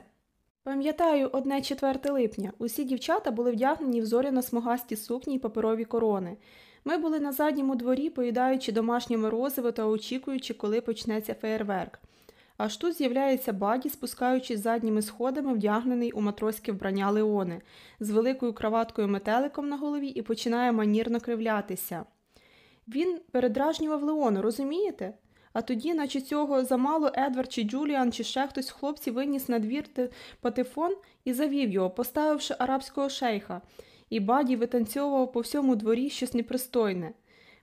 Пам'ятаю, одне 4 липня. Усі дівчата були вдягнені в зоряно-смугасті сукні й паперові корони. Ми були на задньому дворі, поїдаючи домашнє морозиво та очікуючи, коли почнеться феєрверк. Аж тут з'являється Баді, спускаючись задніми сходами, вдягнений у матроське вбрання Леони, з великою краваткою метеликом на голові і починає манірно кривлятися. Він передражнював Леону, розумієте? А тоді, наче цього замало Едвард чи Джуліан, чи ще хтось з хлопців виніс на двір патефон і завів його, поставивши арабського шейха, і Баді витанцьовував по всьому дворі щось непристойне.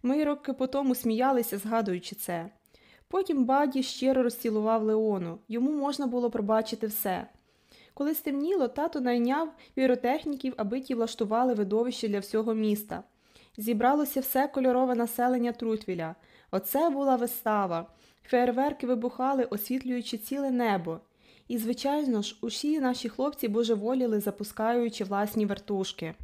Ми роки по тому сміялися, згадуючи це. Потім Баді щиро розцілував Леону, йому можна було пробачити все. Коли стемніло, тато найняв піротехніків, аби ті влаштували видовище для всього міста. Зібралося все кольорове населення Трутвіля. Оце була вистава. Фейерверки вибухали, освітлюючи ціле небо. І, звичайно ж, усі наші хлопці божеволіли, запускаючи власні вертушки.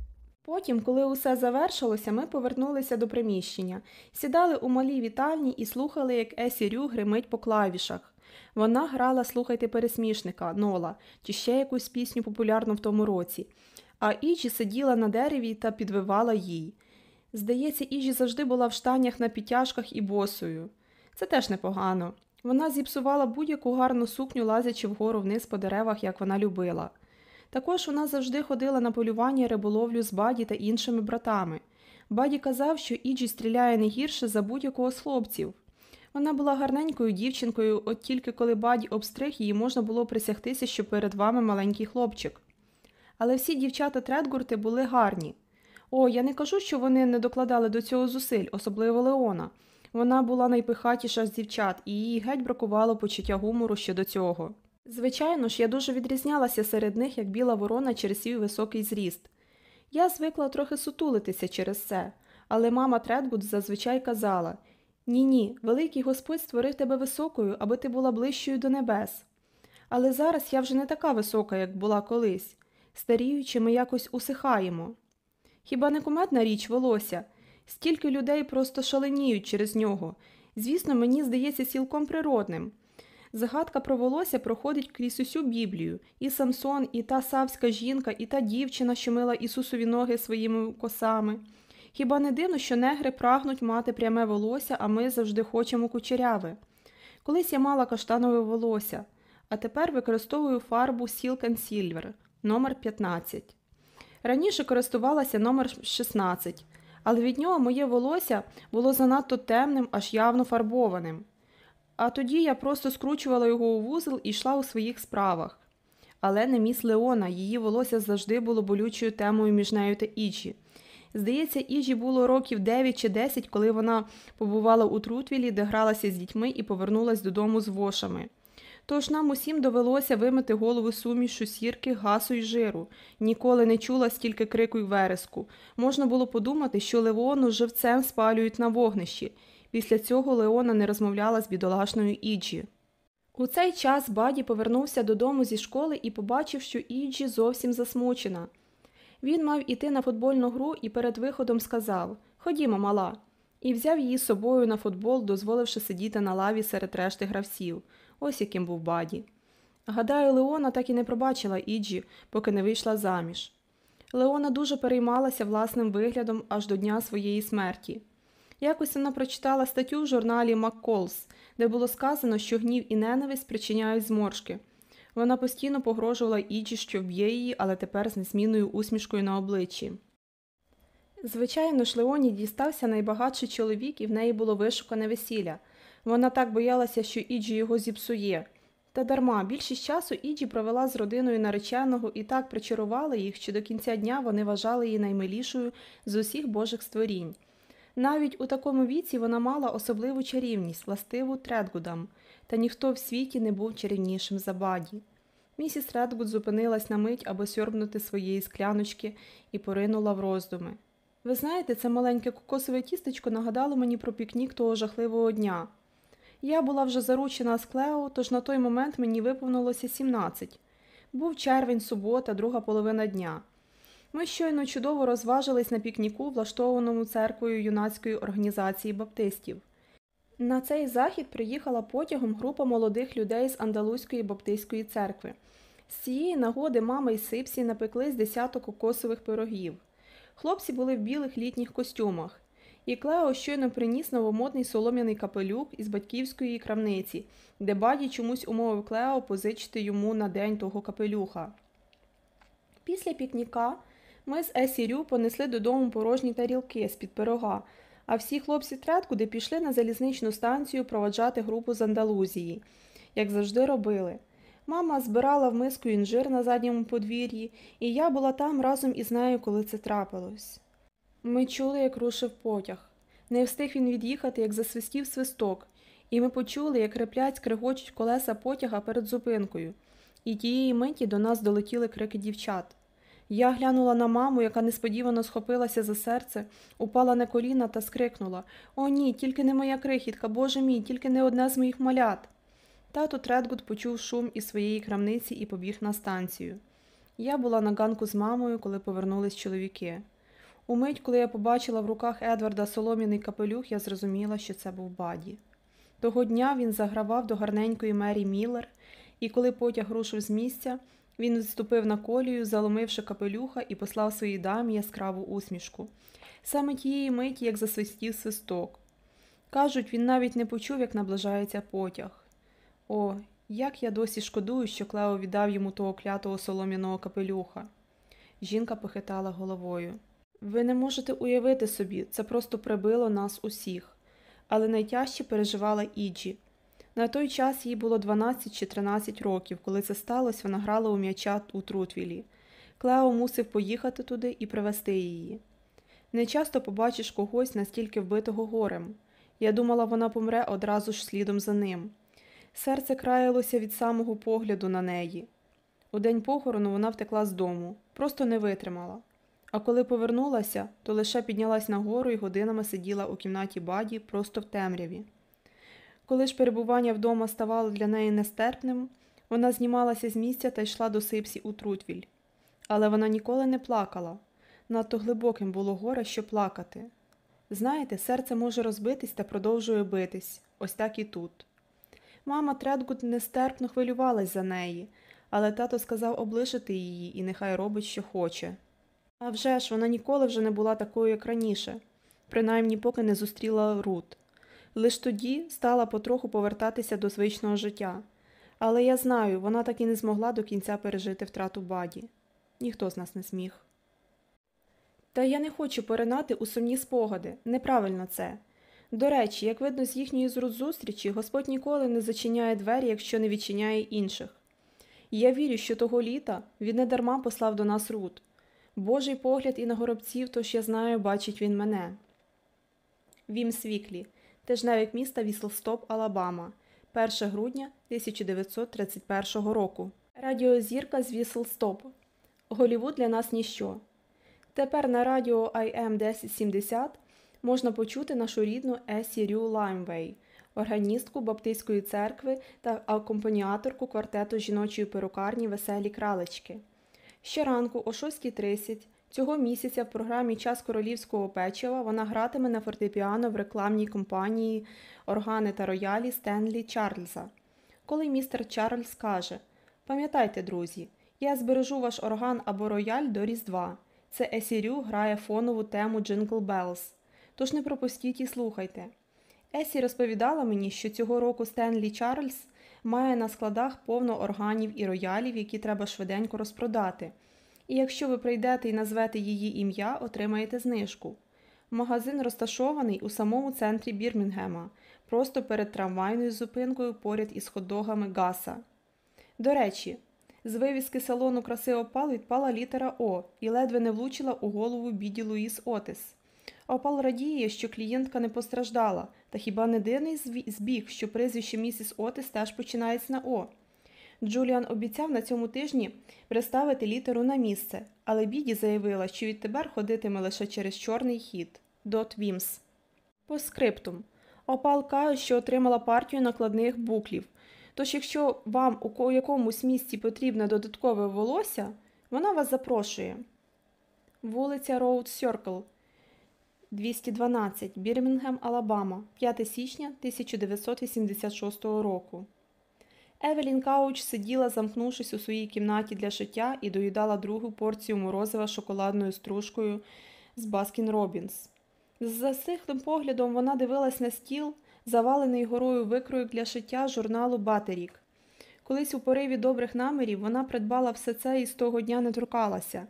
Потім, коли усе завершилося, ми повернулися до приміщення, сідали у малій вітальні і слухали, як Есі Рю гримить по клавішах. Вона грала Слухайте пересмішника Нола чи ще якусь пісню популярну в тому році, а Іджі сиділа на дереві та підвивала їй. Здається, Іджі завжди була в штанях на підтяжках і босою. Це теж непогано. Вона зіпсувала будь-яку гарну сукню, лазячи вгору вниз по деревах, як вона любила. Також вона завжди ходила на полювання і риболовлю з Баді та іншими братами. Баді казав, що Іджі стріляє не гірше за будь-якого з хлопців. Вона була гарненькою дівчинкою, от тільки коли Баді обстриг її, можна було присягтися, що перед вами маленький хлопчик. Але всі дівчата Тредгуди були гарні. О, я не кажу, що вони не докладали до цього зусиль, особливо Леона. Вона була найпихатіша з дівчат, і їй геть бракувало почуття гумору щодо цього. Звичайно ж, я дуже відрізнялася серед них, як біла ворона через свій високий зріст. Я звикла трохи сутулитися через це, але мама Тредгуд зазвичай казала ні ні, великий Господь створив тебе високою, аби ти була ближчою до небес. Але зараз я вже не така висока, як була колись. Старіючи, ми якось усихаємо. Хіба не куметна річ волосся? Стільки людей просто шаленіють через нього. Звісно, мені здається цілком природним. Загадка про волосся проходить крізь усю Біблію і Самсон, і та савська жінка, і та дівчина, що мила Ісусові ноги своїми косами. Хіба не дивно, що негри прагнуть мати пряме волосся, а ми завжди хочемо кучеряве? Колись я мала каштанове волосся, а тепер використовую фарбу Silk Silver номер 15 Раніше користувалася номер 16, але від нього моє волосся було занадто темним, аж явно фарбованим. А тоді я просто скручувала його у вузол і йшла у своїх справах. Але не міс Леона, її волосся завжди було болючою темою між нею та Іджі. Здається, Іжі було років 9 чи 10, коли вона побувала у Трутвілі, де гралася з дітьми і повернулась додому з вошами. Тож нам усім довелося вимити голову сумішу сірки, гасу й жиру. Ніколи не чула стільки крику й вереску. Можна було подумати, що Левону живцем спалюють на вогнищі. Після цього Леона не розмовляла з бідолашною Іджі. У цей час Баді повернувся додому зі школи і побачив, що Іджі зовсім засмучена. Він мав іти на футбольну гру і перед виходом сказав Ходімо, мала, і взяв її з собою на футбол, дозволивши сидіти на лаві серед решти гравців. Ось яким був Баді. Гадаю, Леона так і не пробачила Іджі, поки не вийшла заміж. Леона дуже переймалася власним виглядом аж до дня своєї смерті. Якось вона прочитала статтю в журналі Макколс, де було сказано, що гнів і ненависть причиняють зморшки. Вона постійно погрожувала Іджі, що вб'є її, але тепер з несмінною усмішкою на обличчі. Звичайно ж, Леоні дістався найбагатший чоловік, і в неї було вишукане весілля. Вона так боялася, що Іджі його зіпсує. Та дарма, більшість часу Іджі провела з родиною нареченого і так причарувала їх, що до кінця дня вони вважали її наймилішою з усіх божих створінь. Навіть у такому віці вона мала особливу чарівність, властиву Тредгудам, та ніхто в світі не був чарівнішим за Баді. Місіс Тредгуд зупинилась на мить, аби сьорбнути своєї скляночки і поринула в роздуми. Ви знаєте, це маленьке кокосове тістечко нагадало мені про пікнік того жахливого дня. Я була вже заручена з Клео, тож на той момент мені виповнилося 17. Був червень, субота, друга половина дня. Ми щойно чудово розважились на пікніку, влаштованому церквою юнацької організації баптистів. На цей захід приїхала потягом група молодих людей з Андалузької баптистської церкви. З цієї нагоди мама і Сіпсі напекли з десяток кокосових пирогів. Хлопці були в білих літніх костюмах, і Клео щойно приніс новомодний солом'яний капелюк із батьківської крамниці, де Баді чомусь умовив Клео позичити йому на день того капелюха. Після пікніка ми з Есі Рю понесли додому порожні тарілки з-під пирога, а всі хлопці Тредгуди пішли на залізничну станцію проводжати групу з Андалузії, як завжди робили. Мама збирала в миску інжир на задньому подвір'ї, і я була там разом із нею, коли це трапилось. Ми чули, як рушив потяг. Не встиг він від'їхати, як засвистів свисток, і ми почули, як реплять скригочуть колеса потяга перед зупинкою, і тієї миті до нас долетіли крики дівчат. Я глянула на маму, яка несподівано схопилася за серце, упала на коліна та скрикнула О, ні, тільки не моя крихітка, боже мій, тільки не одне з моїх малят. Тато Тредгуд почув шум із своєї крамниці і побіг на станцію. Я була на ганку з мамою, коли повернулись чоловіки. У мить, коли я побачила в руках Едварда солом'яний капелюх, я зрозуміла, що це був Баді. Того дня він загравав до гарненької Мері Міллер, і коли потяг рушив з місця, він відступив на колію, заломивши капелюха і послав своїй дамі яскраву усмішку. Саме тієї миті, як засвистів свисток. Кажуть, він навіть не почув, як наближається потяг. О, як я досі шкодую, що Клео віддав йому того клятого солом'яного капелюха. Жінка похитала головою. Ви не можете уявити собі, це просто прибило нас усіх. Але найтяжче переживала Іджі. На той час їй було 12 чи 13 років, коли це сталося, вона грала у м'яча у Трутвілі. Клео мусив поїхати туди і привезти її. Не часто побачиш когось настільки вбитого горем. Я думала, вона помре одразу ж слідом за ним. Серце краялося від самого погляду на неї. У день похорону вона втекла з дому, просто не витримала. А коли повернулася, то лише піднялась нагору і годинами сиділа у кімнаті Бадді просто в темряві. Коли ж перебування вдома ставало для неї нестерпним, вона знімалася з місця та йшла до Сипсі у Траутвіль. Але вона ніколи не плакала. Надто глибоким було горе, щоб плакати. Знаєте, серце може розбитись та продовжує битись, ось так і тут. Мама Тредгуд нестерпно хвилювалась за неї, але тато сказав облишити її і нехай робить, що хоче. Авжеж, вона ніколи вже не була такою, як раніше, принаймні поки не зустріла Рут. Лиш тоді стала потроху повертатися до звичного життя. Але я знаю, вона так і не змогла до кінця пережити втрату Бадді. Ніхто з нас не зміг. Та я не хочу поринати у сумні спогади, неправильно це. До речі, як видно з їхньої зустрічі, Господь ніколи не зачиняє двері, якщо не відчиняє інших. І я вірю, що того літа він недарма послав до нас Рут. Божий погляд і на горобців, тож я знаю, бачить він мене. Вімс Віклі, тижневик міста Вісл-Стоп, Алабама, 1 грудня 1931 року. Радіозірка з Вісл-Стоп. Голівуд для нас ніщо. Тепер на радіо AM 1070 можна почути нашу рідну Есі Рю Лаймвей, органістку Баптистської церкви та акомпаніаторку квартету жіночої перукарні Веселі кралечки. Щоранку о 6.30 цього місяця в програмі Час королівського печива вона гратиме на фортепіано в рекламній компанії органи та роялі Стенлі Чарльза. Коли містер Чарльз каже: Пам'ятайте, друзі, я збережу ваш орган або рояль до Різдва. Це Есі Рю грає фонову тему Jingle Bells. Тож не пропустіть і слухайте. Есі розповідала мені, що цього року Стенлі Чарльз має на складах повно органів і роялів, які треба швиденько розпродати. І якщо ви прийдете і назвете її ім'я, отримаєте знижку. Магазин розташований у самому центрі Бірмінгема, просто перед трамвайною зупинкою поряд із хот-догами Гаса. До речі, з вивіски салону краси Опал відпала літера О і ледве не влучила у голову біді Луїс Отис. Опал радіє, що клієнтка не постраждала, та хіба не дивний збіг, що прізвище місіс Отис теж починається на О. Джуліан обіцяв на цьому тижні приставити літеру на місце, але Біді заявила, що відтепер ходитиме лише через чорний хід Дот Вімс. Постскриптум. Опал каже, що отримала партію накладних буклів. Тож, якщо вам у якомусь місці потрібне додаткове волосся, вона вас запрошує. Вулиця Роуд Сьоркл, 212, Бірмінгем, Алабама, 5 січня 1986 року. Евелін Кауч сиділа, замкнувшись у своїй кімнаті для шиття, і доїдала другу порцію морозива з шоколадною стружкою з Баскін Робінс. З засихлим поглядом вона дивилась на стіл, завалений горою викройок для шиття журналу Батерік. Колись у пориві добрих намірів вона придбала все це і з того дня не торкалася.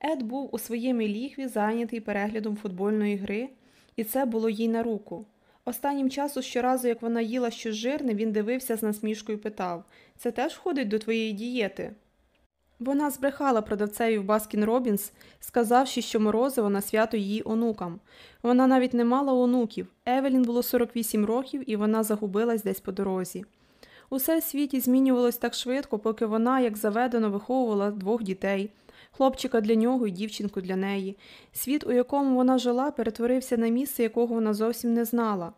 Ед був у своєму лігві зайнятий переглядом футбольної гри, і це було їй на руку. Останнім часом, щоразу, як вона їла щось жирне, він дивився з насмішкою питав Це теж входить до твоєї дієти? Вона збрехала продавцеві в Баскін Робінс, сказавши, що морозиво на свято її онукам. Вона навіть не мала онуків. Евелін було 48 років, і вона загубилась десь по дорозі. Усе в світі змінювалось так швидко, поки вона, як заведено, виховувала двох дітей хлопчика для нього і дівчинку для неї. Світ, у якому вона жила, перетворився на місце, якого вона зовсім не знала.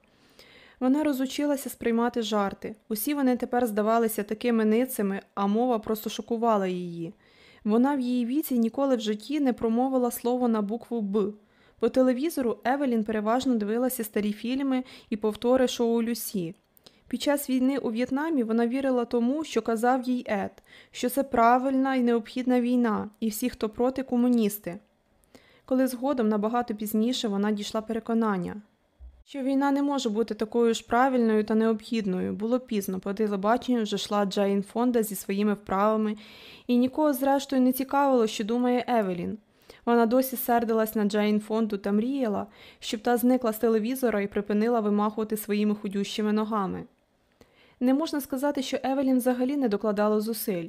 Вона розучилася сприймати жарти. Усі вони тепер здавалися такими ницими, а мова просто шокувала її. Вона в її віці ніколи в житті не промовила слово на букву Б. По телевізору Евелін переважно дивилася старі фільми і повтори шоу Люсі. Під час війни у В'єтнамі вона вірила тому, що казав їй Ед, що це правильна і необхідна війна, і всі, хто проти комуністи. Коли згодом набагато пізніше вона дійшла переконання, що війна не може бути такою ж правильною та необхідною, було пізно, по телебаченню вже йшла Джейн Фонда зі своїми вправами, і нікого зрештою не цікавило, що думає Евелін. Вона досі сердилась на Джейн Фонду та мріяла, щоб та зникла з телевізора і припинила вимахувати своїми худющими ногами. Не можна сказати, що Евелін взагалі не докладала зусиль.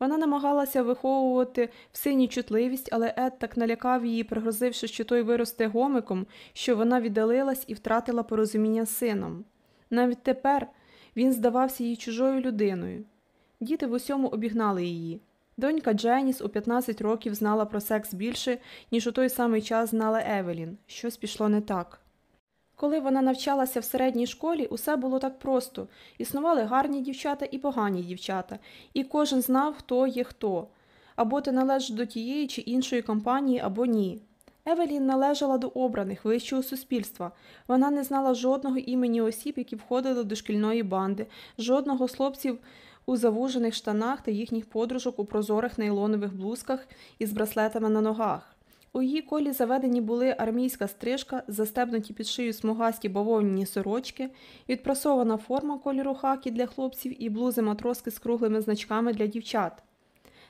Вона намагалася виховувати в сині чутливість, але Ед так налякав її, пригрозивши, що той виросте гомиком, що вона віддалилась і втратила порозуміння з сином. Навіть тепер він здавався їй чужою людиною. Діти в усьому обігнали її. Донька Дженіс у 15 років знала про секс більше, ніж у той самий час знала Евелін. Щось пішло не так. Коли вона навчалася в середній школі, усе було так просто. Існували гарні дівчата і погані дівчата, і кожен знав, хто є хто. Або ти належиш до тієї чи іншої компанії, або ні. Евелін належала до обраних вищого суспільства. Вона не знала жодного імені осіб, які входили до шкільної банди, жодного хлопців у завужених штанах та їхніх подружок у прозорих нейлонових блузках із браслетами на ногах. У її колі заведені були армійська стрижка, застебнуті під шию смугасті бавовняні сорочки, відпрасована форма кольору хакі для хлопців і блузи матроски з круглими значками для дівчат.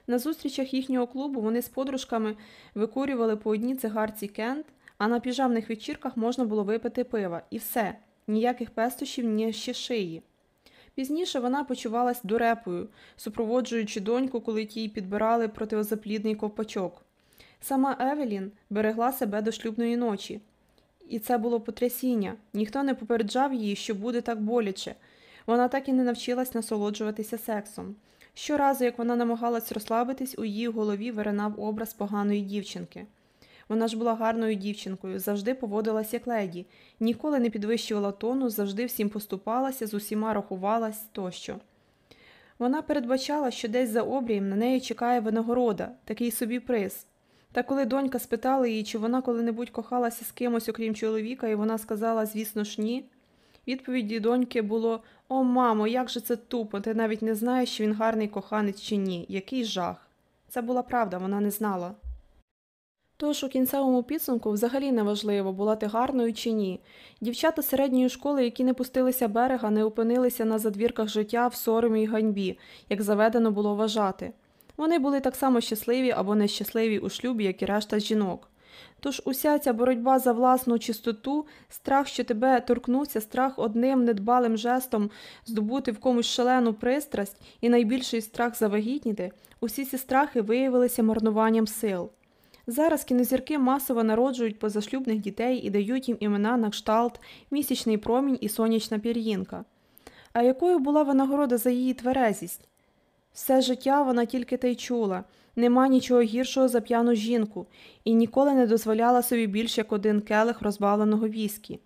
На зустрічах їхнього клубу вони з подружками викурювали по одній цигарці кент, а на піжамних вечірках можна було випити пива, і все, ніяких пестощів, ні ще шиї. Пізніше вона почувалась дурепою, супроводжуючи доньку, коли тій підбирали протизаплідний ковпачок. Сама Евелін берегла себе до шлюбної ночі. І це було потрясіння. Ніхто не попереджав її, що буде так боляче. Вона так і не навчилась насолоджуватися сексом. Щоразу, як вона намагалась розслабитись, у її голові виринав образ поганої дівчинки. Вона ж була гарною дівчинкою, завжди поводилась як леді, ніколи не підвищувала тону, завжди всім поступалася, з усіма рахувалась тощо. Вона передбачала, що десь за обрієм на неї чекає винагорода, такий собі приз. Та коли донька спитала її, чи вона коли-небудь кохалася з кимось, окрім чоловіка, і вона сказала, звісно ж, ні. Відповіді доньки було О, мамо, як же це тупо, ти навіть не знаєш, чи він гарний коханець чи ні. Який жах. Це була правда, вона не знала. Тож у кінцевому підсумку взагалі неважливо, була ти гарною чи ні. Дівчата середньої школи, які не пустилися берега, не опинилися на задвірках життя в соромі й ганьбі, як заведено було вважати. Вони були так само щасливі або нещасливі у шлюбі, як і решта жінок. Тож уся ця боротьба за власну чистоту, страх, що тебе торкнуться, страх одним недбалим жестом здобути в комусь шалену пристрасть і найбільший страх завагітніти, усі ці страхи виявилися марнуванням сил. Зараз кінозірки масово народжують позашлюбних дітей і дають їм імена на кшталт, місячний промінь і сонячна пір'їнка. А якою була винагорода за її тверезість? Все життя вона тільки те й чула нема нічого гіршого за п'яну жінку, і ніколи не дозволяла собі більш як один келих розбавленого віскі.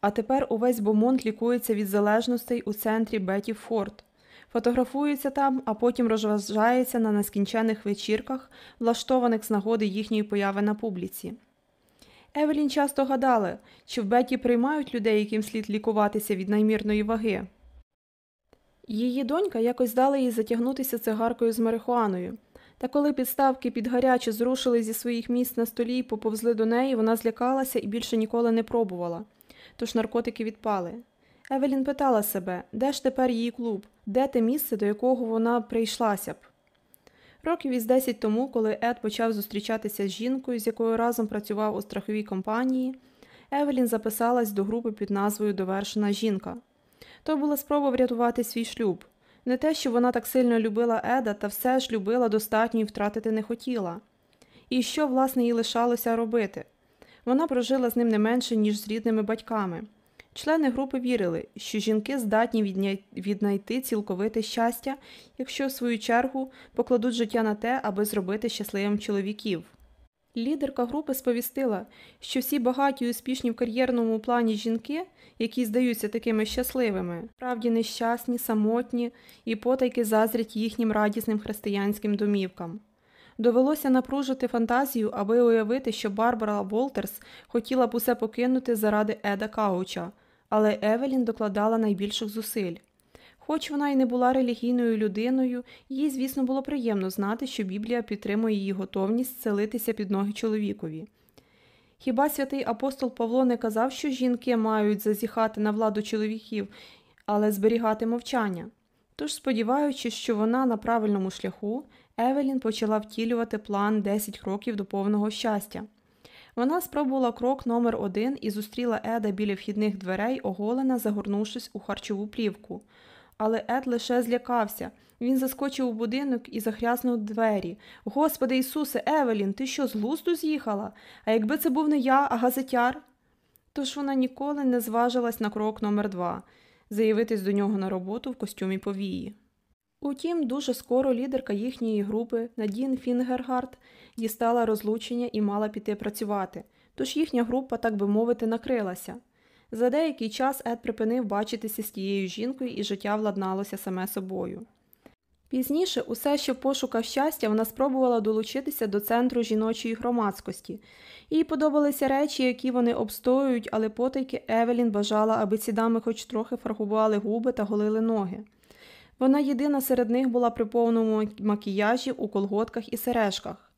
А тепер увесь Бомонт лікується від залежностей у центрі Беті Форд. Фотографується там, а потім розважається на нескінчених вечірках, влаштованих з нагоди їхньої появи на публіці. Евелін часто гадала, чи в Беті приймають людей, яким слід лікуватися від наймірної ваги. Її донька якось дала їй затягнутися цигаркою з марихуаною. Та коли підставки під гаряче зрушили зі своїх місць на столі і поповзли до неї, вона злякалася і більше ніколи не пробувала. Тож наркотики відпали. Евелін питала себе, де ж тепер її клуб, де те місце, до якого вона прийшлася б. Років із десять тому, коли Ед почав зустрічатися з жінкою, з якою разом працював у страховій компанії, Евелін записалась до групи під назвою Довершена жінка. То була спроба врятувати свій шлюб. Не те, що вона так сильно любила Еда, та все ж любила достатньо і втратити не хотіла. І що, власне, їй лишалося робити? Вона прожила з ним не менше, ніж з рідними батьками. Члени групи вірили, що жінки здатні віднайти цілковите щастя, якщо, в свою чергу, покладуть життя на те, аби зробити щасливим чоловіків. Лідерка групи сповістила, що всі багаті і успішні в кар'єрному плані жінки, які здаються такими щасливими, справді нещасні, самотні і потайки заздрять їхнім радісним християнським домівкам. Довелося напружити фантазію, аби уявити, що Барбара Волтерс хотіла б усе покинути заради Еда Кауча, але Евелін докладала найбільших зусиль. Хоч вона й не була релігійною людиною, їй, звісно, було приємно знати, що Біблія підтримує її готовність селитися під ноги чоловікові. Хіба святий апостол Павло не казав, що жінки мають зазіхати на владу чоловіків, але зберігати мовчання? Тож, сподіваючись, що вона на правильному шляху, Евелін почала втілювати план 10 кроків до повного щастя. Вона спробувала крок номер один і зустріла Еда біля вхідних дверей, оголена, загорнувшись у харчову плівку але Ед лише злякався. Він заскочив у будинок і захряснув двері. Господи Ісусе, Евелін, ти що, з глузду з'їхала? А якби це був не я, а газетяр? Тож вона ніколи не зважилась на крок номер два заявитись до нього на роботу в костюмі повії. Утім, дуже скоро лідерка їхньої групи Надін Фінгергард дістала розлучення і мала піти працювати, тож їхня група, так би мовити, накрилася. За деякий час Ед припинив бачитися з тією жінкою і життя владналося саме собою. Пізніше, усе в пошуках щастя, вона спробувала долучитися до центру жіночої громадськості. Їй подобалися речі, які вони обстоюють, але потайки Евелін бажала, аби ці дами хоч трохи фарбували губи та голили ноги. Вона єдина серед них була при повному макіяжі у колготках і сережках.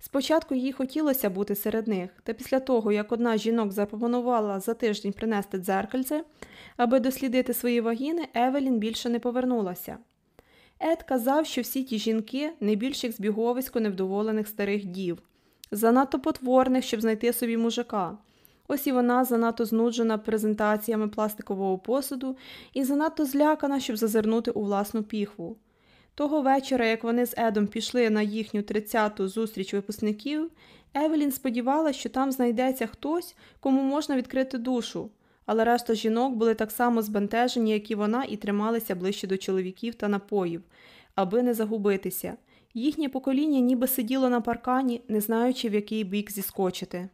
Спочатку їй хотілося бути серед них, та після того, як одна з жінок запропонувала за тиждень принести дзеркальце, аби дослідити свої вагіни, Евелін більше не повернулася. Ед казав, що всі ті жінки не більш збіговисько невдоволених старих дів, занадто потворних, щоб знайти собі мужика. Ось і вона занадто знуджена презентаціями пластикового посуду і занадто злякана, щоб зазирнути у власну піхву. Того вечора, як вони з Едом пішли на їхню 30-ту зустріч випускників, Евелін сподівалася, що там знайдеться хтось, кому можна відкрити душу, але решта жінок були так само збентежені, як і вона, і трималися ближче до чоловіків та напоїв, аби не загубитися. Їхнє покоління ніби сиділо на паркані, не знаючи, в який бік зіскочити.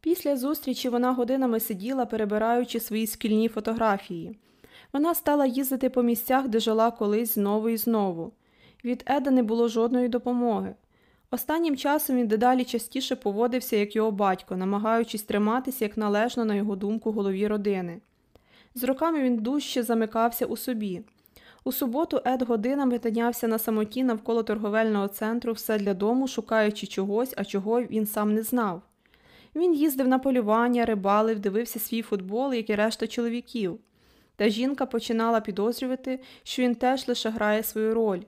Після зустрічі вона годинами сиділа, перебираючи свої шкільні фотографії. Вона стала їздити по місцях, де жила колись знову і знову. Від Еда не було жодної допомоги. Останнім часом він дедалі частіше поводився, як його батько, намагаючись триматися, як належно, на його думку, голові родини. З роками він дужче замикався у собі. У суботу Ед годинами тинявся на самоті навколо торговельного центру все для дому, шукаючи чогось, а чого він сам не знав. Він їздив на полювання, рибалив, дивився свій футбол, як і решта чоловіків. Та жінка починала підозрювати, що він теж лише грає свою роль.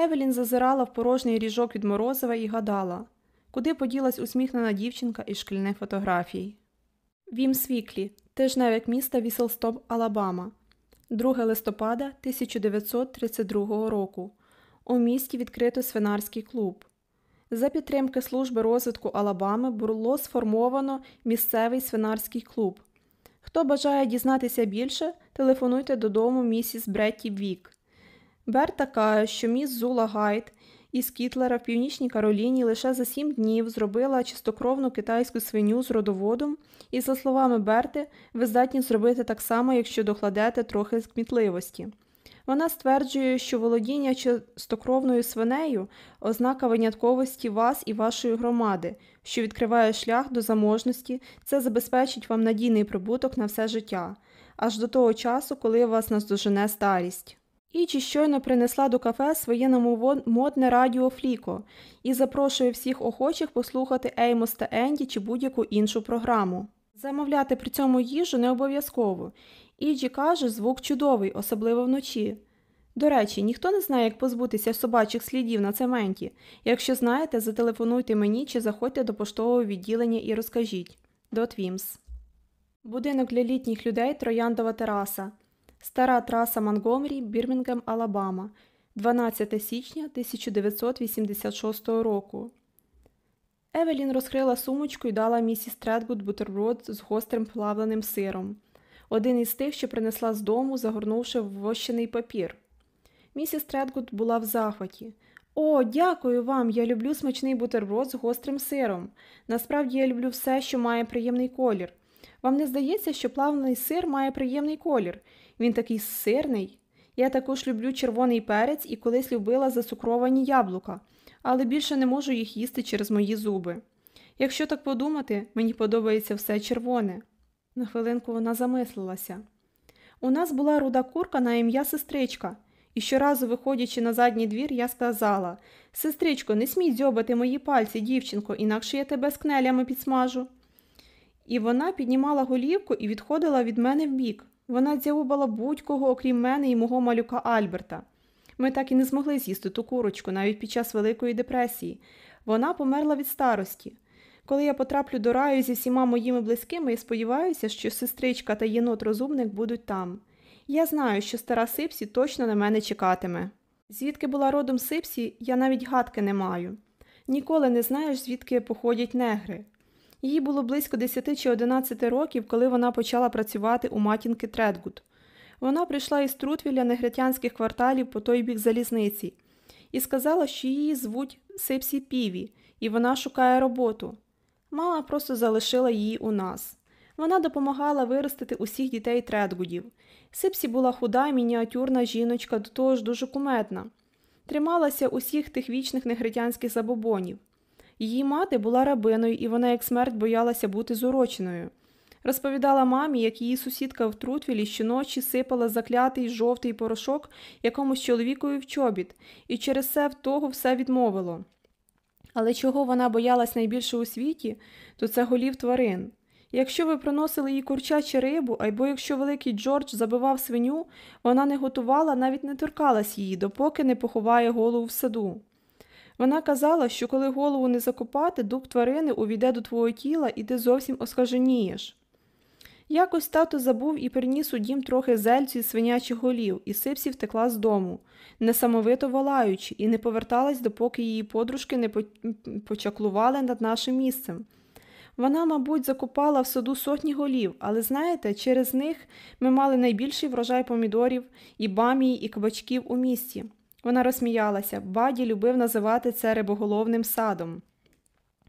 Евелін зазирала в порожній ріжок від морозива і гадала, куди поділась усміхнена дівчинка із шкільних фотографій. Вімс Віклі, тижневик міста Вісл-Стоп, Алабама, 2 листопада 1932 року. У місті відкрито свинарський клуб. За підтримки служби розвитку Алабами було сформовано місцевий свинарський клуб. Хто бажає дізнатися більше, телефонуйте додому місіс Берті Вік. Берта каже, що міс Зула Гайт із Кітлера в Північній Кароліні лише за сім днів зробила чистокровну китайську свиню з родоводом, і, за словами Берти, ви здатні зробити так само, якщо докладете трохи кмітливості. Вона стверджує, що володіння чистокровною свинею ознака винятковості вас і вашої громади, що відкриває шлях до заможності, це забезпечить вам надійний прибуток на все життя, аж до того часу, коли вас наздожене старість. Ічі щойно принесла до кафе своє модне радіо Фліко і запрошує всіх охочих послухати Еймос та Енді чи будь-яку іншу програму. Замовляти при цьому їжу не обов'язково. Іджі каже, звук чудовий, особливо вночі. До речі, ніхто не знає, як позбутися собачих слідів на цементі. Якщо знаєте, зателефонуйте мені чи заходьте до поштового відділення і розкажіть. Дот Вімс. Будинок для літніх людей Трояндова тераса. Стара траса Монгомері, Бірмінгем, Алабама, 12 січня 1986 року. Евелін розкрила сумочку і дала місіс Тредгуд бутерброд з гострим плавленим сиром, один із тих, що принесла з дому, загорнувши в вощений папір. Місіс Тредгуд була в захваті. О, дякую вам! Я люблю смачний бутерброд з гострим сиром. Насправді я люблю все, що має приємний колір. Вам не здається, що плавлений сир має приємний колір, він такий сирний. Я також люблю червоний перець і колись любила засукровані яблука, але більше не можу їх їсти через мої зуби. Якщо так подумати, мені подобається все червоне. На хвилинку вона замислилася. У нас була руда курка на ім'я сестричка, і щоразу, виходячи на задній двір, я сказала Сестричко, не смій дзьобати мої пальці, дівчинко, інакше я тебе з кнелями підсмажу. І вона піднімала голівку і відходила від мене вбік. Вона дзяубала будь-кого, окрім мене і мого малюка Альберта. Ми так і не змогли з'їсти ту курочку навіть під час Великої депресії. Вона померла від старості. Коли я потраплю до раю зі всіма моїми близькими, я сподіваюся, що сестричка та єнот розумник будуть там. Я знаю, що стара Сипсі точно на мене чекатиме. Звідки була родом Сипсі, я навіть гадки не маю. Ніколи не знаєш, звідки походять негри. Їй було близько 10 чи 11 років, коли вона почала працювати у матінки Тредгуд. Вона прийшла із Трутвіля негритянських кварталів по той бік залізниці і сказала, що її звуть Сипсі Піві, і вона шукає роботу. Мама просто залишила її у нас. Вона допомагала виростити усіх дітей Тредгудів. Сипсі була худа, мініатюрна жіночка, до того ж дуже кумедна. Трималася усіх тих вічних негритянських забобонів. Її мати була рабиною, і вона, як смерть, боялася бути зуроченою. Розповідала мамі, як її сусідка в Трутвілі щоночі сипала заклятий жовтий порошок якомусь чоловікові в чобіт, і через це в того все відмовило. Але чого вона боялась найбільше у світі, то це голів тварин. Якщо ви приносили їй курчачі рибу, або якщо великий Джордж забивав свиню, вона не готувала, навіть не торкалась її, допоки не поховає голову в саду. Вона казала, що коли голову не закопати, дуб тварини увійде до твого тіла і ти зовсім оскаженієш. Якось тато забув і приніс у дім трохи зельцю і свинячих голів, і сипсі втекла з дому, несамовито волаючи, і не поверталась, допоки її подружки не почаклували над нашим місцем. Вона, мабуть, закопала в саду сотні голів, але знаєте, через них ми мали найбільший врожай помідорів, і бамії, і кабачків у місті. Вона розсміялася, Бадді любив називати це рибоголовним садом.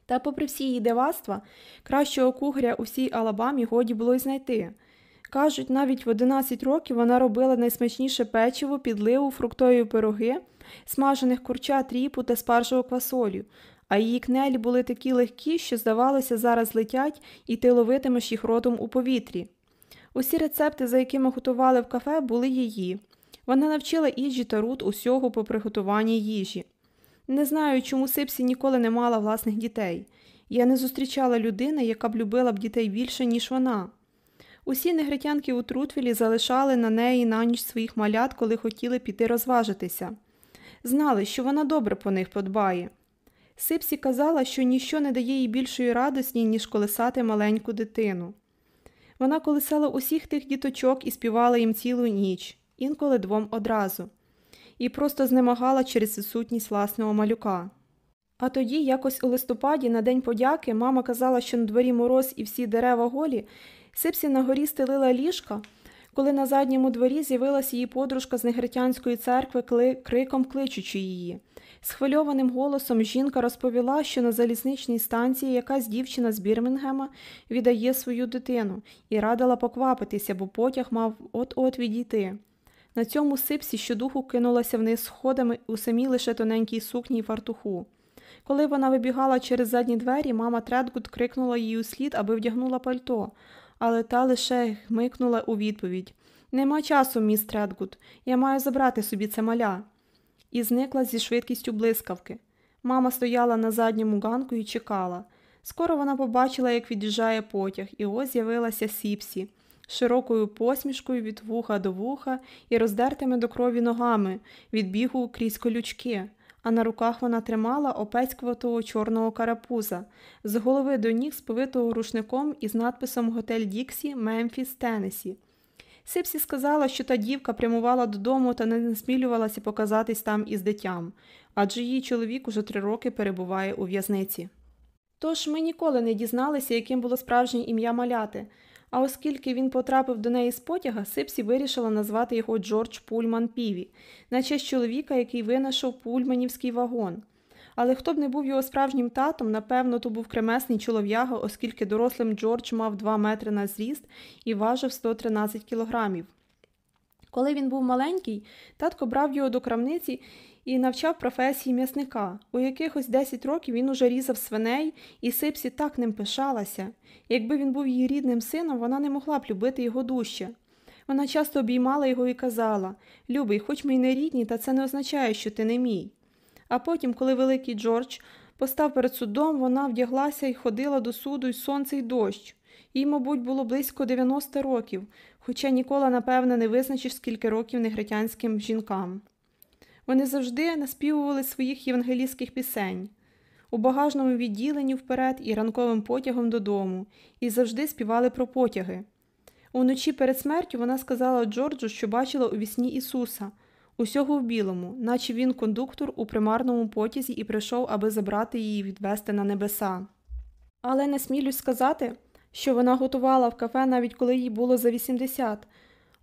Та, попри всі її дивацтва, кращого кухаря у всій Алабамі годі було й знайти. Кажуть, навіть в 11 років вона робила найсмачніше печиво, підливу, фруктові пироги, смажених курчат, ріпу та спаржеву квасолю, а її кнелі були такі легкі, що, здавалося, зараз летять і ти ловитимеш їх ротом у повітрі. Усі рецепти, за якими готували в кафе, були її. Вона навчила Іджі та Рут усього по приготуванні їжі. Не знаю, чому Сипсі ніколи не мала власних дітей. Я не зустрічала людини, яка б любила б дітей більше, ніж вона. Усі негритянки у Трутвілі залишали на неї на ніч своїх малят, коли хотіли піти розважитися. Знали, що вона добре по них подбає. Сипсі казала, що ніщо не дає їй більшої радості, ніж колесати маленьку дитину. Вона колесала усіх тих діточок і співала їм цілу ніч, інколи двом одразу, і просто знемагала через відсутність власного малюка. А тоді, якось у листопаді, на День подяки, мама казала, що на дворі мороз і всі дерева голі, Сипсі на горі стелила ліжка, коли на задньому дворі з'явилася її подружка з негритянської церкви, кли... криком кличучи її. Схвильованим голосом жінка розповіла, що на залізничній станції якась дівчина з Бірмінгема віддає свою дитину і радила поквапитися, бо потяг мав от-от відійти. На цьому Сипсі щодуху кинулася вниз сходами у самій лише тоненькій сукні й фартуху. Коли вона вибігала через задні двері, мама Тредгуд крикнула їй у слід, аби вдягнула пальто, але та лише хмикнула у відповідь Нема часу, міс Тредгуд, я маю забрати собі це маля. І зникла зі швидкістю блискавки. Мама стояла на задньому ганку і чекала. Скоро вона побачила, як від'їжджає потяг, і ось з'явилася Сипсі, широкою посмішкою від вуха до вуха і роздертими до крові ногами від бігу крізь колючки а на руках вона тримала опецькуватого чорного карапуза, з голови до ніг сповитого рушником із надписом Готель Діксі, Мемфіс, Теннесі. Сипсі сказала, що та дівка прямувала додому та не насмілювалася показатись там із дитям, адже її чоловік уже три роки перебуває у в'язниці. Тож ми ніколи не дізналися, яким було справжнє ім'я маляти, а оскільки він потрапив до неї з потяга, Сипсі вирішила назвати його Джордж Пульман Піві, на честь чоловіка, який винайшов пульманівський вагон. Але хто б не був його справжнім татом, напевно, то був кремесний чолов'яга, оскільки дорослим Джордж мав 2 метри на зріст і важив 113 кілограмів. Коли він був маленький, татко брав його до крамниці і навчав професії м'ясника. У якихось 10 років він уже різав свиней, і Сипсі так ним пишалася. Якби він був її рідним сином, вона не могла б любити його дужче. Вона часто обіймала його і казала Любий, хоч ми й не рідні, та це не означає, що ти не мій. А потім, коли великий Джордж постав перед судом, вона вдяглася і ходила до суду й сонце й дощ. Їй, мабуть, було близько 90 років, хоча ніколи, напевне, не визначиш, скільки років негритянським жінкам. Вони завжди наспівували своїх євангелійських пісень у багажному відділенні вперед і ранковим потягом додому, і завжди співали про потяги. Уночі перед смертю вона сказала Джорджу, що бачила у вісні Ісуса, усього в білому, наче він кондуктор у примарному потязі і прийшов, аби забрати її відвести на небеса. Але не смілюсь сказати, що вона готувала в кафе, навіть коли їй було за 80.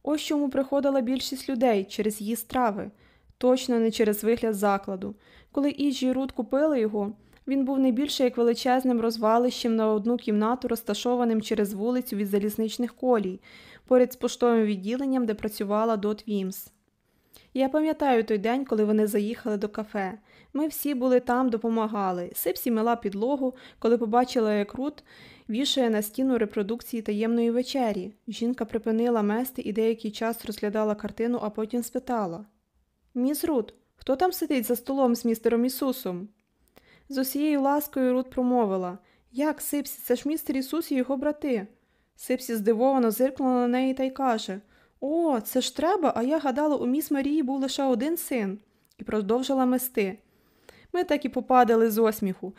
Ось чому приходила більшість людей через її страви, точно не через вигляд закладу. Коли Іджі і Рут купили його, він був не більше як величезним розвалищем на одну кімнату, розташованим через вулицю від залізничних колій, поряд з поштовим відділенням, де працювала Дот Вімс. Я пам'ятаю той день, коли вони заїхали до кафе. Ми всі були там, допомагали. Сипсі мила підлогу, коли побачила, як Рут вішає на стіну репродукції таємної вечері. Жінка припинила мести і деякий час розглядала картину, а потім спитала Міс Рут, хто там сидить за столом з містером Ісусом? З усією ласкою Рут промовила Як, Сипсі, це ж містер Ісус і його брати. Сипсі здивовано зиркнула на неї та й каже О, це ж треба, а я гадала, у міс Марії був лише один син, і продовжила мести. Ми так і попадали з осміху.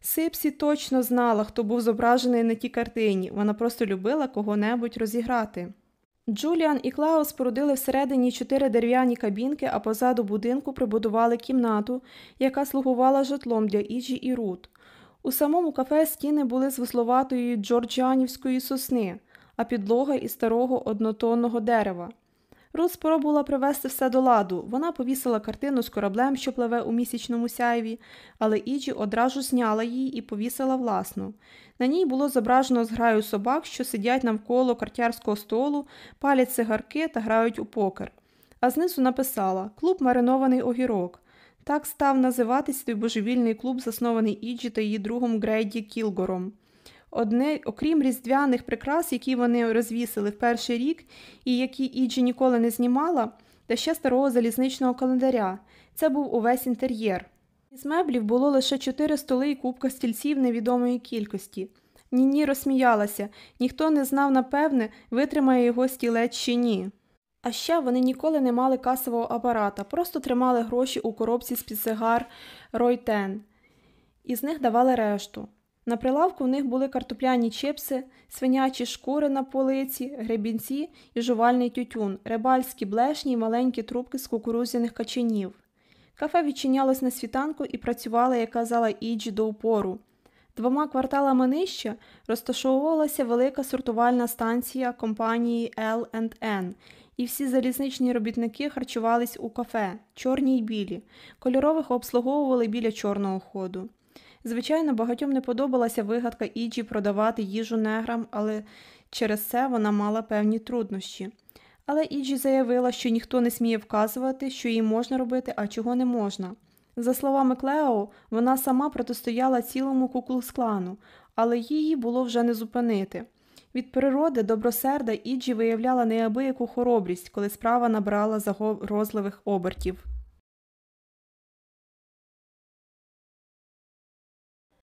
Сипсі точно знала, хто був зображений на тій картині, вона просто любила кого-небудь розіграти. Джуліан і Клаус породили всередині чотири дерев'яні кабінки, а позаду будинку прибудували кімнату, яка слугувала житлом для Іджі і Рут. У самому кафе стіни були з висловатої джорджіанівської сосни, а підлога із старого однотонного дерева. Рут спробувала привести все до ладу. Вона повісила картину з кораблем, що пливе у місячному сяйві, але Іджі одразу зняла її і повісила власну. На ній було зображено зграю собак, що сидять навколо картярського столу, палять цигарки та грають у покер. А знизу написала Клуб маринований огірок. Так став називатись той божевільний клуб, заснований Іджі та її другом Грейді Кілгором. Одне, окрім різдвяних прикрас, які вони розвісили в перший рік, і які Іджі ніколи не знімала, та ще старого залізничного календаря. Це був увесь інтер'єр. Із меблів було лише чотири столи і купка стільців невідомої кількості. Ніні розсміялася, ніхто не знав, напевне, витримає його стілець чи ні. А ще вони ніколи не мали касового апарата, просто тримали гроші у коробці з-під сигар Ройтен, і з них давали решту. На прилавку в них були картопляні чипси, свинячі шкури на полиці, гребінці і жувальний тютюн, рибальські блешні й маленькі трубки з кукурудзяних качанів. Кафе відчинялось на світанку і працювало, як казала Іджі, до упору. Двома кварталами нижче розташовувалася велика сортувальна станція компанії L&N, і всі залізничні робітники харчувались у кафе, чорні й білі, кольорових обслуговували біля чорного ходу. Звичайно, багатьом не подобалася вигадка Іджі продавати їжу неграм, але через це вона мала певні труднощі. Але Іджі заявила, що ніхто не сміє вказувати, що їй можна робити, а чого не можна. За словами Клео, вона сама протистояла цілому куклукс-клану, але її було вже не зупинити. Від природи добросерда Іджі виявляла неабияку хоробрість, коли справа набрала загрозливих обертів.